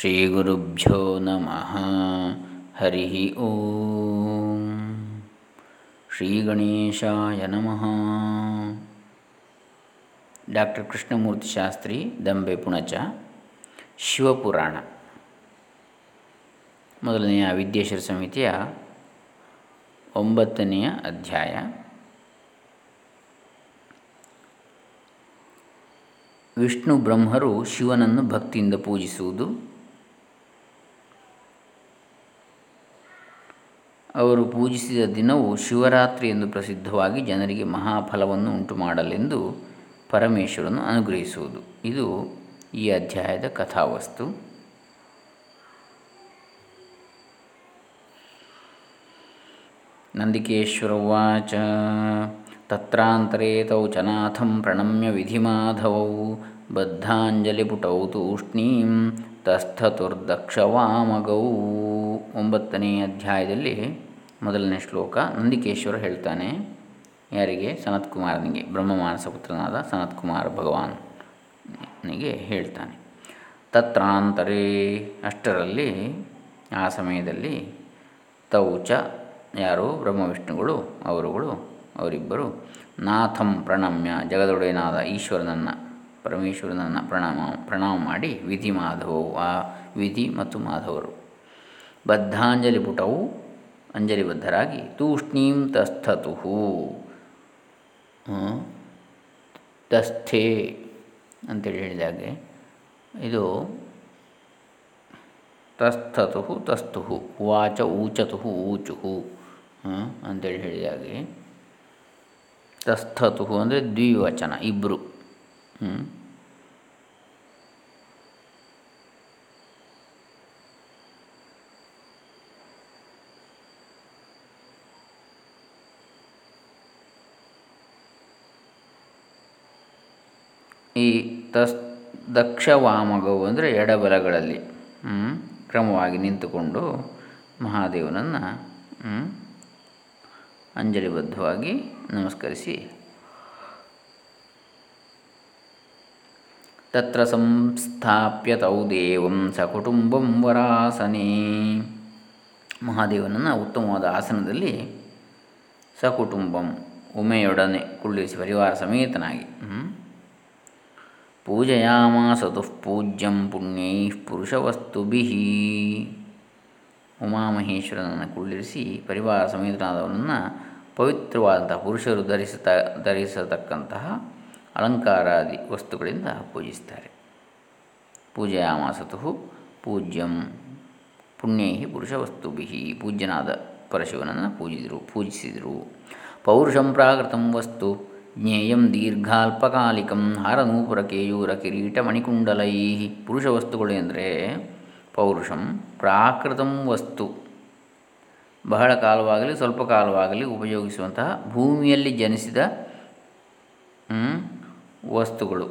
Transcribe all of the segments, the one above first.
ಶ್ರೀಗುರುಭ್ಯೋ ನಮಃ ಹರಿ ಓಂ ಶ್ರೀ ಗಣೇಶಾಯ ನಮಃ ಡಾಕ್ಟರ್ ಕೃಷ್ಣಮೂರ್ತಿ ಶಾಸ್ತ್ರಿ ದಂಬೆ ಪುಣಚ ಶಿವಪುರಾಣ ಮೊದಲನೆಯ ವಿದ್ಯೇಶ್ವರ ಸಮಿತಿಯ ಒಂಬತ್ತನೆಯ ಅಧ್ಯಾಯ. ವಿಷ್ಣು ಬ್ರಹ್ಮರು ಶಿವನನ್ನು ಭಕ್ತಿಯಿಂದ ಪೂಜಿಸುವುದು. ಅವರು ಪೂಜಿಸಿದ ದಿನವು ಶಿವರಾತ್ರಿ ಎಂದು ಪ್ರಸಿದ್ಧವಾಗಿ ಜನರಿಗೆ ಮಹಾಫಲವನ್ನು ಉಂಟು ಮಾಡಲೆಂದು ಪರಮೇಶ್ವರನು ಅನುಗ್ರಹಿಸುವುದು. ಇದು ಈ ಅಧ್ಯಾಯದ ಕಥಾವಸ್ತು. ನಂದಿಕೇಶ್ವರ ವಾಚ ತತ್ರಾಂತರೇ ತೌ ಚನಾಥಂ ಪ್ರಣಮ್ಯ ವಿಧಿಮಾಧವೌ, ಬದ್ಧಾಂಜಲಿಪುಟೌ ತೂಷ್ಣೀಂ ತಸ್ಥತುರ್ದಕ್ಷವಾಮಗೌ. ಒಂಬತ್ತನೇ ಅಧ್ಯಾಯದಲ್ಲಿ ಮೊದಲನೇ ಶ್ಲೋಕ ನಂದಿಕೇಶ್ವರ ಹೇಳ್ತಾನೆ, ಯಾರಿಗೆ? ಸನತ್ಕುಮಾರನಿಗೆ ಬ್ರಹ್ಮಮಾನಸ ಪುತ್ರನಾದ ಸನತ್ಕುಮಾರ ಭಗವಾನ್ನಿಗೆ ಹೇಳ್ತಾನೆ. ತತ್ರಾಂತರೇ ಅಷ್ಟರಲ್ಲಿ, ಆ ಸಮಯದಲ್ಲಿ ತೌಚ, ಯಾರು? ಬ್ರಹ್ಮವಿಷ್ಣುಗಳು, ಅವರುಗಳು, ಅವರಿಬ್ಬರು, ನಾಥಂ ಪ್ರಣಮ್ಯ, ಜಗದೊಡೆಯನಾದ ಈಶ್ವರನನ್ನು, ಪರಮೇಶ್ವರನನ್ನು ಪ್ರಣಾಮ ಪ್ರಣಾಮ ಮಾಡಿ ವಿಧಿ ಮಾಧವ ಆ ವಿಧಿ ಮತ್ತು ಮಾಧವರು. ಬದ್ಧಾಂಜಲಿ ಪುಟವು ಅಂಜಲಿಬದ್ಧರಾಗಿ ತೂಷ್ಣೀಂ ತಸ್ಥತು ತಸ್ಥೆ ಅಂತೇಳಿ ಹೇಳಿದಾಗೆ ಇದು ತಸ್ಥತು ತಸ್ತು ವಾಚ ಊಚತು ಊಚು ಅಂತೇಳಿ ಹೇಳಿದಾಗೆ ತಸ್ಥತು ಅಂದರೆ ದ್ವಿವಚನ ಇಬ್ಬರು ಈ ತಸ್, ದಕ್ಷವಾಮಗವು ಅಂದರೆ ಎಡಬಲಗಳಲ್ಲಿ ಕ್ರಮವಾಗಿ ನಿಂತುಕೊಂಡು ಮಹಾದೇವನನ್ನು ಅಂಜಲಿಬದ್ಧವಾಗಿ ನಮಸ್ಕರಿಸಿ. ತತ್ರ ಸಂಸ್ಥಾಪ್ಯ ತೌ ದೇವಂ ಸಕುಟುಂಬಂ ವರಾಸನೆ. ಮಹಾದೇವನನ್ನು ಉತ್ತಮವಾದ ಆಸನದಲ್ಲಿ ಸಕುಟುಂಬಂ ಉಮೆಯೊಡನೆ ಕುಳ್ಳಿರಿಸಿ ಪರಿವಾರ ಸಮೇತನಾಗಿ ಪೂಜಯಾಮಾಸತು ಪೂಜ್ಯಂ ಪುಣ್ಯೈ ಪುರುಷವಸ್ತುಭಿ. ಉಮಾಮಹೇಶ್ವರನನ್ನು ಕುಳ್ಳಿರಿಸಿ ಪರಿವಾರ ಸಮೇತನಾದವನನ್ನು ಪವಿತ್ರವಾದಂತಹ ಪುರುಷರು ಧರಿಸತ, ಧರಿಸತಕ್ಕಂತಹ ಅಲಂಕಾರಾದಿ ವಸ್ತುಗಳಿಂದ ಪೂಜಿಸ್ತಾರೆ. ಪೂಜಯಾಮಾಸತು ಪೂಜ್ಯಂ ಪುಣ್ಯೈ ಪುರುಷವಸ್ತುಭಿ. ಪೂಜ್ಯನಾದ ಪರಶಿವನನ್ನು ಪೂಜಿಸಿದರು ಪೂಜಿಸಿದರು. ಪೌರುಷಂ ಪ್ರಾಕೃತಂ ವಸ್ತು ಜ್ಞೇಯಂ ದೀರ್ಘಾಲ್ಪಕಾಲಿಕಂ ಹಾರನೂಪುರ ಕೇಯೂರ ಕಿರೀಟ ಮಣಿಕುಂಡಲೈ ಪುರುಷ ವಸ್ತುಗಳು ಎಂದರೆ ಪೌರುಷಂ ಪ್ರಾಕೃತಂ ವಸ್ತು। ಬಹಳ ಕಾಲವಾಗಲಿ, ಸ್ವಲ್ಪ ಕಾಲವಾಗಲಿ ಉಪಯೋಗಿಸುವಂತಹ ಭೂಮಿಯಲ್ಲಿ ಜನಿಸಿದ ವಸ್ತುಗಳು.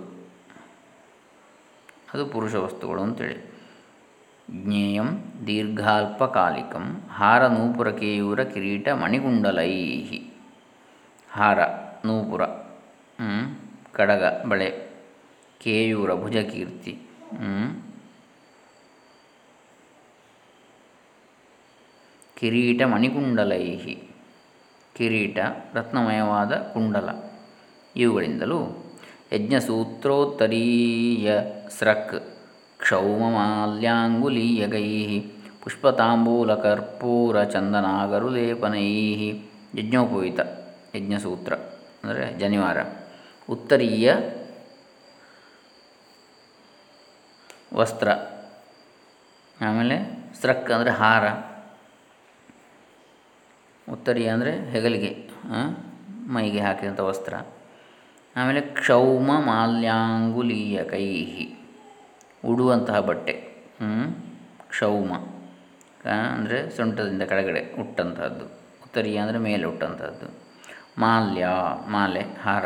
ಅದು ಪುರುಷ ವಸ್ತುಗಳು ಅಂತೇಳಿ. ಜ್ಞೇಯಂ ದೀರ್ಘಾಲ್ಪಕಾಲಿಕಂ ಹಾರ ನೂಪುರ ಕೇಯೂರ ಕಿರೀಟ ಮಣಿಗುಂಡಲೈ ಹಾರ. ನೂಪುರ ಕಡಗ, ಬಳೆ, ಕೇಯೂರ, ಭುಜಕೀರ್ತಿ ಕಿರೀಟ ಮಣಿಕುಂಡಲೈ ಕಿರೀಟ ರತ್ನಮಯವಾದ ಕುಂಡಲ. ಇವುಗಳಿಂದಲೂ ಯಜ್ಞಸೂತ್ರೋತ್ತರೀಯ ಸ್ರಕ್ ಕ್ಷೌಮಮಾಲ್ಯಾಂಗುಲೀಯಗೈ ಪುಷ್ಪತಾಂಬೂಲಕರ್ಪೂರ ಚಂದನಾಗರುಲೇಪನೈ ಯಜ್ಞೋಪವೀತ, ಯಜ್ಞಸೂತ್ರ. ಅಂದರೆ ಜನಿವಾರ. ಉತ್ತರೀಯ ವಸ್ತ್ರ. ಆಮೇಲೆ ಸ್ರಕ್ ಅಂದರೆ ಹಾರ. ಉತ್ತರೀಯ ಅಂದರೆ ಹೆಗಲಿಗೆ ಮೈಗೆ ಹಾಕಿದಂಥ ವಸ್ತ್ರ. ಆಮೇಲೆ ಕ್ಷೌಮ ಮಾಲ್ಯಾಂಗುಲೀಯ ಕೈಹಿ. ಉಡುವಂತಹ ಬಟ್ಟೆ ಕ್ಷೌಮ ಅಂದರೆ ಸೊಂಟದಿಂದ ಕೆಳಗಡೆ ಉಟ್ಟಂತಹದ್ದು. ಉತ್ತರೀಯ ಅಂದರೆ ಮೇಲೆ ಉಟ್ಟಂಥದ್ದು ಮಾಲ್ಯ, ಮಾಲೆ, ಹಾರ.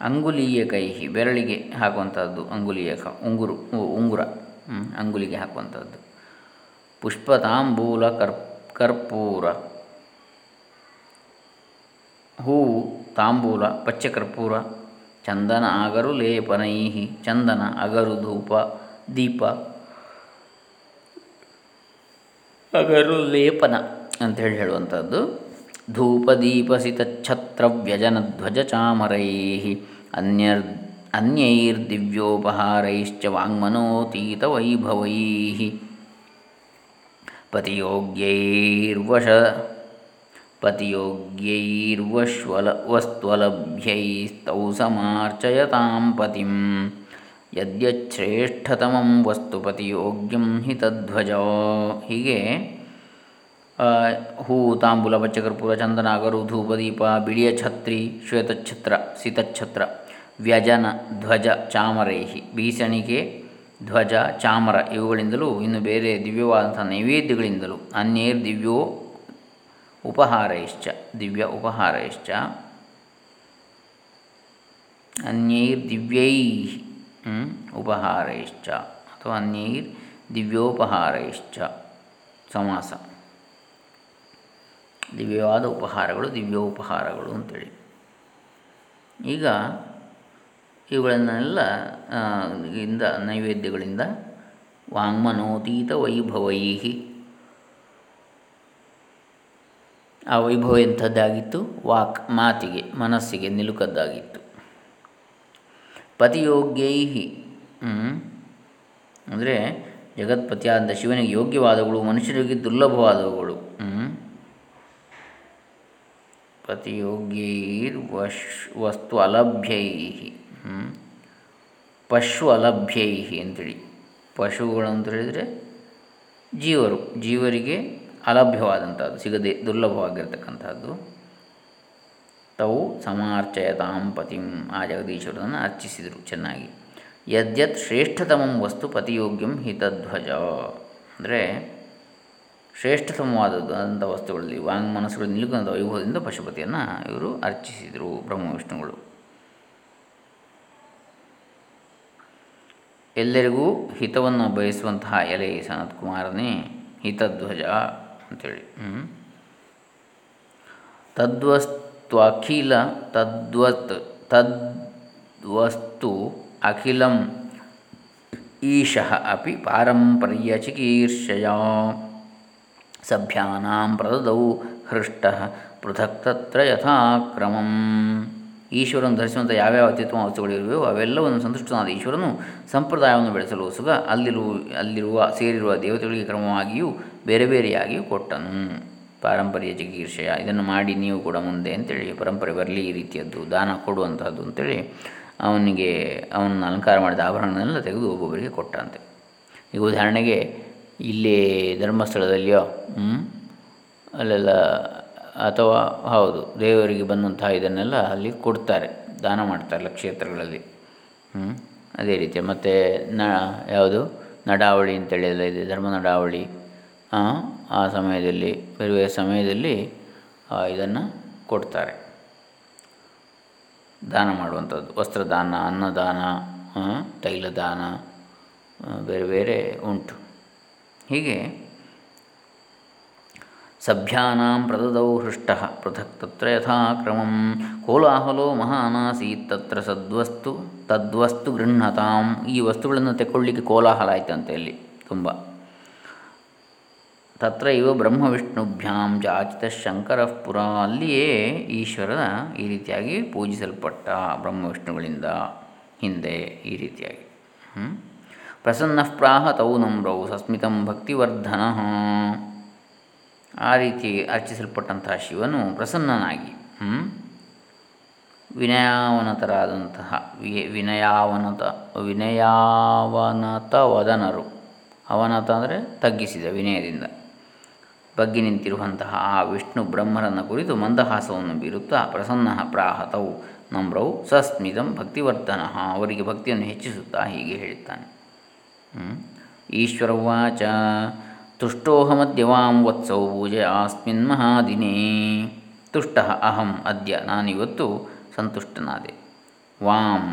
ಅಂಗುಲೀಯ ಕೈಹಿ, ಬೆರಳಿಗೆ ಹಾಕುವಂಥದ್ದು ಅಂಗುಲೀಯ ಕ, ಉಂಗುರು ಉಂಗುರ. ಅಂಗುಲಿಗೆ ಹಾಕುವಂಥದ್ದು ಪುಷ್ಪತಾಂಬೂಲ ಕರ್, ಕರ್ಪೂರ. ಹೂವು ತಾಂಬೂಲ, ಪಚ್ಚಕರ್ಪೂರ. ಚಂದನ ಅಗರು ಲೇಪನೈ ಚಂದನ ಅಗರು ಧೂಪ, ದೀಪ. ಅಗರು ಲೇಪನ. ಅಂತೇಳಿ ಹೇಳುವಂಥದ್ದು. ಧೂಪದೀಪಸಿತಛತ್ರವ್ಯಜನಧ್ವಜ ಚಾಮರೈ ಅನ್ಯರ್, ಅನ್ಯೈರ್ದಿವ್ಯೋಪಹಾರೈಶ್ಚ ವಾङ्ಮನೋತೀತವೈಭವೈ ಪತಿಯೋಗ್ಯೈರ್ವಶ ಪತಿಯೋಗ್ಯೈರ್ವಶ್ವಲ ವಸ್ತ್ವಲಭ್ಯೈಸ್ತೌ ಸಮಾರ್ಚಯತಾಂ ಪತಿಂ. ಯದ್ಯಶ್ರೇಷ್ಠತಮಂ ವಸ್ತು ಪತಿಯೋಗ್ಯಂ ಹಿ ತಧ್ವಜ ಹೀಗೆ ಹೂ, ತಾಂಬೂಲ, ಪಚ್ಚಕರ್ಪೂರ ಚಂದನ ಅಗರು ಧೂಪದೀಪ ಬಿಳಿಯ ಛತ್ರಿ ಶ್ವೇತಛತ್ರ ಸಿತಛತ್ರ ವ್ಯಜನ, ಧ್ವಜ, ಚಾಮರೈಹಿ ಬೀಸಣಿಗೆ ಧ್ವಜ, ಚಾಮರ ಇವುಗಳಿಂದಲೂ ಇನ್ನು ಬೇರೆ ದಿವ್ಯವಾದಂಥ ನೈವೇದ್ಯಗಳಿಂದಲೂ ಅನ್ಯೇರ್ ದಿವ್ಯೋ ಉಪಹಾರೈಶ್ಚ, ದಿವ್ಯ ಉಪಹಾರೈಶ್ಚ. ಅನ್ಯೈರ್ ದಿವ್ಯೈ ಉಪಹಾರೈಶ್ಚ ಅಥವಾ ಅನ್ಯೈರ್ ದಿವ್ಯೋಪಹಾರೈಶ್ಚ. ಸಮಾಸ. ದಿವ್ಯವಾದ ಉಪಹಾರಗಳು, ದಿವ್ಯೋಪಹಾರಗಳು ಅಂತೇಳಿ. ಈಗ ಇವುಗಳನ್ನೆಲ್ಲ ಇಂದ ನೈವೇದ್ಯಗಳಿಂದ ವಾಂಗ್ಮನೋತೀತ ವೈಭವೈ ಆ ವೈಭವ ಎಂಥದ್ದಾಗಿತ್ತು? ವಾಕ್, ಮಾತಿಗೆ, ಮನಸ್ಸಿಗೆ ನಿಲುಕದ್ದಾಗಿತ್ತು. ಪತಿಯೋಗ್ಯೈ ಅಂದರೆ ಜಗತ್ಪತಿಯಾದ ಶಿವನಿಗೆ ಯೋಗ್ಯವಾದವುಗಳು, ಮನುಷ್ಯರಿಗೆ ದುರ್ಲಭವಾದವುಗಳು. ಪತಿಯೋಗ್ಯೈರ್ ವಶ್ ವಸ್ತು ಅಲಭ್ಯೈ ಪಶು ಅಲಭ್ಯೈ ಅಂತೇಳಿ. ಪಶುಗಳು ಅಂತ ಹೇಳಿದರೆ ಜೀವರು, ಜೀವರಿಗೆ ಅಲಭ್ಯವಾದಂಥದ್ದು, ಸಿಗದೆ ದುರ್ಲಭವಾಗಿರ್ತಕ್ಕಂಥದ್ದು. ತವು ಸಮಾರ್ಚಯತಾಂ ಪತಿಂ, ಆ ಜಗದೀಶ್ವರನನ್ನು ಅರ್ಚಿಸಿದರು ಚೆನ್ನಾಗಿ. ಯದ್ಯತ್ ಶ್ರೇಷ್ಠತಮಂ ವಸ್ತು ಪತಿಯೋಗ್ಯಂ ಹಿತಧ್ವಜ. ಅಂದರೆ ಶ್ರೇಷ್ಠತಮವಾದದ್ದು ಅಂಥ ವಸ್ತುಗಳಲ್ಲಿ ವಾಂಗ್ ಮನಸ್ಸುಗಳು ನಿಲುಗುವಂಥ ವೈಭವದಿಂದ ಪಶುಪತಿಯನ್ನು ಇವರು ಅರ್ಚಿಸಿದರು ಬ್ರಹ್ಮ ವಿಷ್ಣುಗಳು. ಎಲ್ಲರಿಗೂ ಹಿತವನ್ನು ಬಯಸುವಂತಹ ಎಲೆ ಸನತ್ ಕುಮಾರನೇ, ಹಿತಧ್ವಜ ಅಂಥೇಳಿ ತದ್ವಸ್ತ್ವಖಿಲ ತದ್ವತ್, ತದ್ವಸ್ತು ಅಖಿಲಂ ಈಶಃ ಅಪಿ ಪಾರಂಪರ್ಯ ಚಿಕೀರ್ಷಯ. ಸಭ್ಯಾನಾಂ ಪ್ರದದೌ ಹೃಷ್ಟ, ಪೃಥಕ್ ತತ್ರ ಯಥಾಕ್ರಮಂ. ಈಶ್ವರನು ಧರಿಸುವಂಥ ಯಾವ್ಯಾವ ಅತ್ಯುತ್ತಮ ವಸ್ತುಗಳಿರುವೆಯೋ ಅವೆಲ್ಲವನ್ನು ಸಂತುಷ್ಟನಾದ ಈಶ್ವರನು ಸಂಪ್ರದಾಯವನ್ನು ಬೆಳೆಸಲು ಸುಗ ಅಲ್ಲಿರುವ ಅಲ್ಲಿರುವ, ಸೇರಿರುವ ದೇವತೆಗಳಿಗೆ ಕ್ರಮವಾಗಿಯೂ ಬೇರೆ ಬೇರೆಯಾಗಿಯೂ ಕೊಟ್ಟನು. ಪಾರಂಪರ್ಯ ಚಿಕಿತ್ಸೆಯ, ಇದನ್ನು ಮಾಡಿ ನೀವು ಕೂಡ ಮುಂದೆ ಅಂತೇಳಿ, ಪರಂಪರೆ ಬರಲಿ, ಈ ರೀತಿಯದ್ದು, ದಾನ ಕೊಡುವಂಥದ್ದು ಅಂತೇಳಿ ಅವನಿಗೆ, ಅವನನ್ನು ಅಲಂಕಾರ ಮಾಡಿದ ಆಭರಣನೆಲ್ಲ ತೆಗೆದು ಒಬ್ಬೊಬ್ಬರಿಗೆ ಕೊಟ್ಟಂತೆ. ಈಗ ಉದಾಹರಣೆಗೆ ಇಲ್ಲಿ ಧರ್ಮಸ್ಥಳದಲ್ಲಿಯೋ ಅಲ್ಲೆಲ್ಲ, ಅಥವಾ ಹೌದು, ದೇವರಿಗೆ ಬಂದಂತಹ ಇದನ್ನೆಲ್ಲ ಅಲ್ಲಿ ಕೊಡ್ತಾರೆ, ದಾನ ಮಾಡ್ತಾರಲ್ಲ ಕ್ಷೇತ್ರಗಳಲ್ಲಿ. ಅದೇ ರೀತಿ, ಮತ್ತು ನ, ಯಾವುದು? ನಡಾವಳಿ ಅಂತೇಳಿ ಎಲ್ಲ ಇದೆ, ಧರ್ಮ ನಡಾವಳಿ. ಆ ಸಮಯದಲ್ಲಿ ಬೇರೆ ಬೇರೆ ಸಮಯದಲ್ಲಿ ಇದನ್ನು ಕೊಡ್ತಾರೆ. ದಾನ ಮಾಡುವಂಥದ್ದು, ವಸ್ತ್ರದಾನ, ಅನ್ನದಾನ ತೈಲದಾನ ಬೇರೆ ಬೇರೆ ಉಂಟು. ಹೀಗೆ ಸಭ್ಯಾನಾಂ ಪ್ರದದೌ ಹೃಷ್ಟ ಪೃಥಕ್ ತತ್ರ ಯಥಾಕ್ರಮಂ ಕೋಲಾಹಲೋ ಮಹಾನಾಸೀತ್ ತತ್ರ ಸದ್ವಸ್ತು, ತದ್ವಸ್ತು ಗೃಹತಾಂ ಈ ವಸ್ತುಗಳನ್ನು ತೆಕ್ಕೊಳ್ಳಿಕ್ಕೆ ಕೋಲಾಹಲ ಆಯ್ತಂತೆ ಇಲ್ಲಿ ತುಂಬ. ತತ್ರ ಇವ ಬ್ರಹ್ಮವಿಷ್ಣುಭ್ಯಾಂ ಜಾಚಿತ ಶಂಕರ ಪುರ. ಅಲ್ಲಿಯೇ ಈಶ್ವರನ ಈ ರೀತಿಯಾಗಿ ಪೂಜಿಸಲ್ಪಟ್ಟ ಬ್ರಹ್ಮವಿಷ್ಣುಗಳಿಂದ ಹಿಂದೆ ಈ ರೀತಿಯಾಗಿ. ಪ್ರಸನ್ನ ಪ್ರಾಹ ತೌ ನಮ್ರೌ ಸಸ್ಮಿತಂ ಭಕ್ತಿವರ್ಧನ ಆ ರೀತಿ ಅರ್ಚಿಸಲ್ಪಟ್ಟಂತಹ ಶಿವನು ಪ್ರಸನ್ನನಾಗಿ ವಿನಯಾವನತರಾದಂತಹ ವಿನಯಾವನತ ವಿನಯಾವನತ ವದನರು ಅವನತ ಅಂದರೆ ತಗ್ಗಿಸಿದ ವಿನಯದಿಂದ. ಬಗ್ಗಿ ನಿಂತಿರುವಂತಹ ಆ ವಿಷ್ಣು ಬ್ರಹ್ಮರನ್ನು ಕುರಿತು ಮಂದಹಾಸವನ್ನು ಬೀರುತ್ತಾ ಪ್ರಸನ್ನ ಪ್ರಾಹತವು ನಮ್ರವು ಸಸ್ಮಿತಂ ಭಕ್ತಿವರ್ಧನ. ಅವರಿಗೆ ಭಕ್ತಿಯನ್ನು ಹೆಚ್ಚಿಸುತ್ತಾ ಹೀಗೆ ಹೇಳುತ್ತಾನೆ. ಈಶ್ವರವಾಚ ತುಷ್ಟೋಹಮದ್ಯವಾಂ ವತ್ಸೌ ಪೂಜೆ ಆಸ್ಮಿನ್ ಮಹಾದಿನೇ. ತುಷ್ಟ ಅಹಂ ಅದ್ಯ ನಾನಿವತ್ತು ಸಂತುಷ್ಟನಾದೆ. ವಾಂ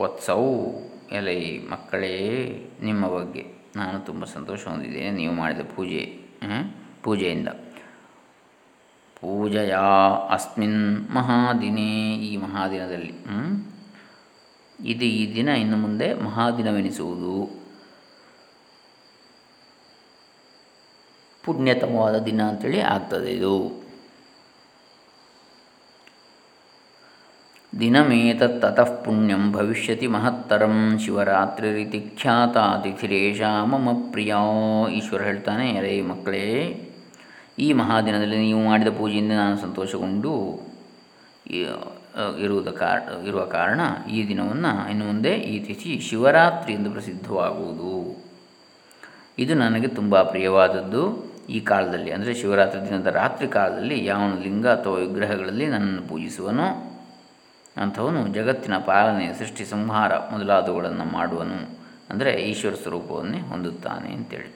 ವತ್ಸೌ ಎಲೆ ಮಕ್ಕಳೇ, ನಿಮ್ಮ ಬಗ್ಗೆ ನಾನು ತುಂಬ ಸಂತೋಷ ಹೊಂದಿದ್ದೇನೆ ನೀವು ಮಾಡಿದ ಪೂಜೆ ಪೂಜೆಯಿಂದ. ಪೂಜೆಯ ಅಸ್ಮಿನ್ ಮಹಾದಿನೇ ಈ ಮಹಾದಿನದಲ್ಲಿ ಇದು ಈ ದಿನ ಇನ್ನು ಮುಂದೆ ಮಹಾದಿನವೆನಿಸುವುದು. ಪುಣ್ಯತಮವಾದ ದಿನ ಅಂತೇಳಿ ಆಗ್ತದೆ ಇದು. ದಿನಮೇತತ್ತತಃ ಪುಣ್ಯಂ ಭವಿಷ್ಯತಿ ಮಹತ್ತರಂ ಶಿವರಾತ್ರಿರಿತಿ ಖ್ಯಾತ ಅತಿಥಿರೇಶ ಮಮ ಪ್ರಿಯ ಈಶ್ವರ ಹೇಳ್ತಾನೆ. ಅರೇ ಮಕ್ಕಳೇ, ಈ ಮಹಾದಿನದಲ್ಲಿ ನೀವು ಮಾಡಿದ ಪೂಜೆಯಿಂದ ನಾನು ಸಂತೋಷಗೊಂಡು ಇರುವುದ ಕಾರಣ ಇರುವ ಕಾರಣ ಈ ದಿನವನ್ನು ಇನ್ನು ಮುಂದೆ ಈ ತಿಥಿ ಶಿವರಾತ್ರಿ ಎಂದು ಪ್ರಸಿದ್ಧವಾಗುವುದು. ಇದು ನನಗೆ ತುಂಬ ಪ್ರಿಯವಾದದ್ದು. ಈ ಕಾಲದಲ್ಲಿ, ಅಂದರೆ ಶಿವರಾತ್ರಿ ದಿನದ ರಾತ್ರಿ ಕಾಲದಲ್ಲಿ ಯಾವನು ಲಿಂಗ ಅಥವಾ ವಿಗ್ರಹಗಳಲ್ಲಿ ನನ್ನನ್ನು ಪೂಜಿಸುವನೋ ಅಂಥವನು ಜಗತ್ತಿನ ಪಾಲನೆ ಸೃಷ್ಟಿ ಸಂಹಾರ ಮೊದಲಾದವುಗಳನ್ನು ಮಾಡುವನು. ಅಂದರೆ ಈಶ್ವರ ಸ್ವರೂಪವನ್ನೇ ಹೊಂದುತ್ತಾನೆ ಅಂತೇಳಿ.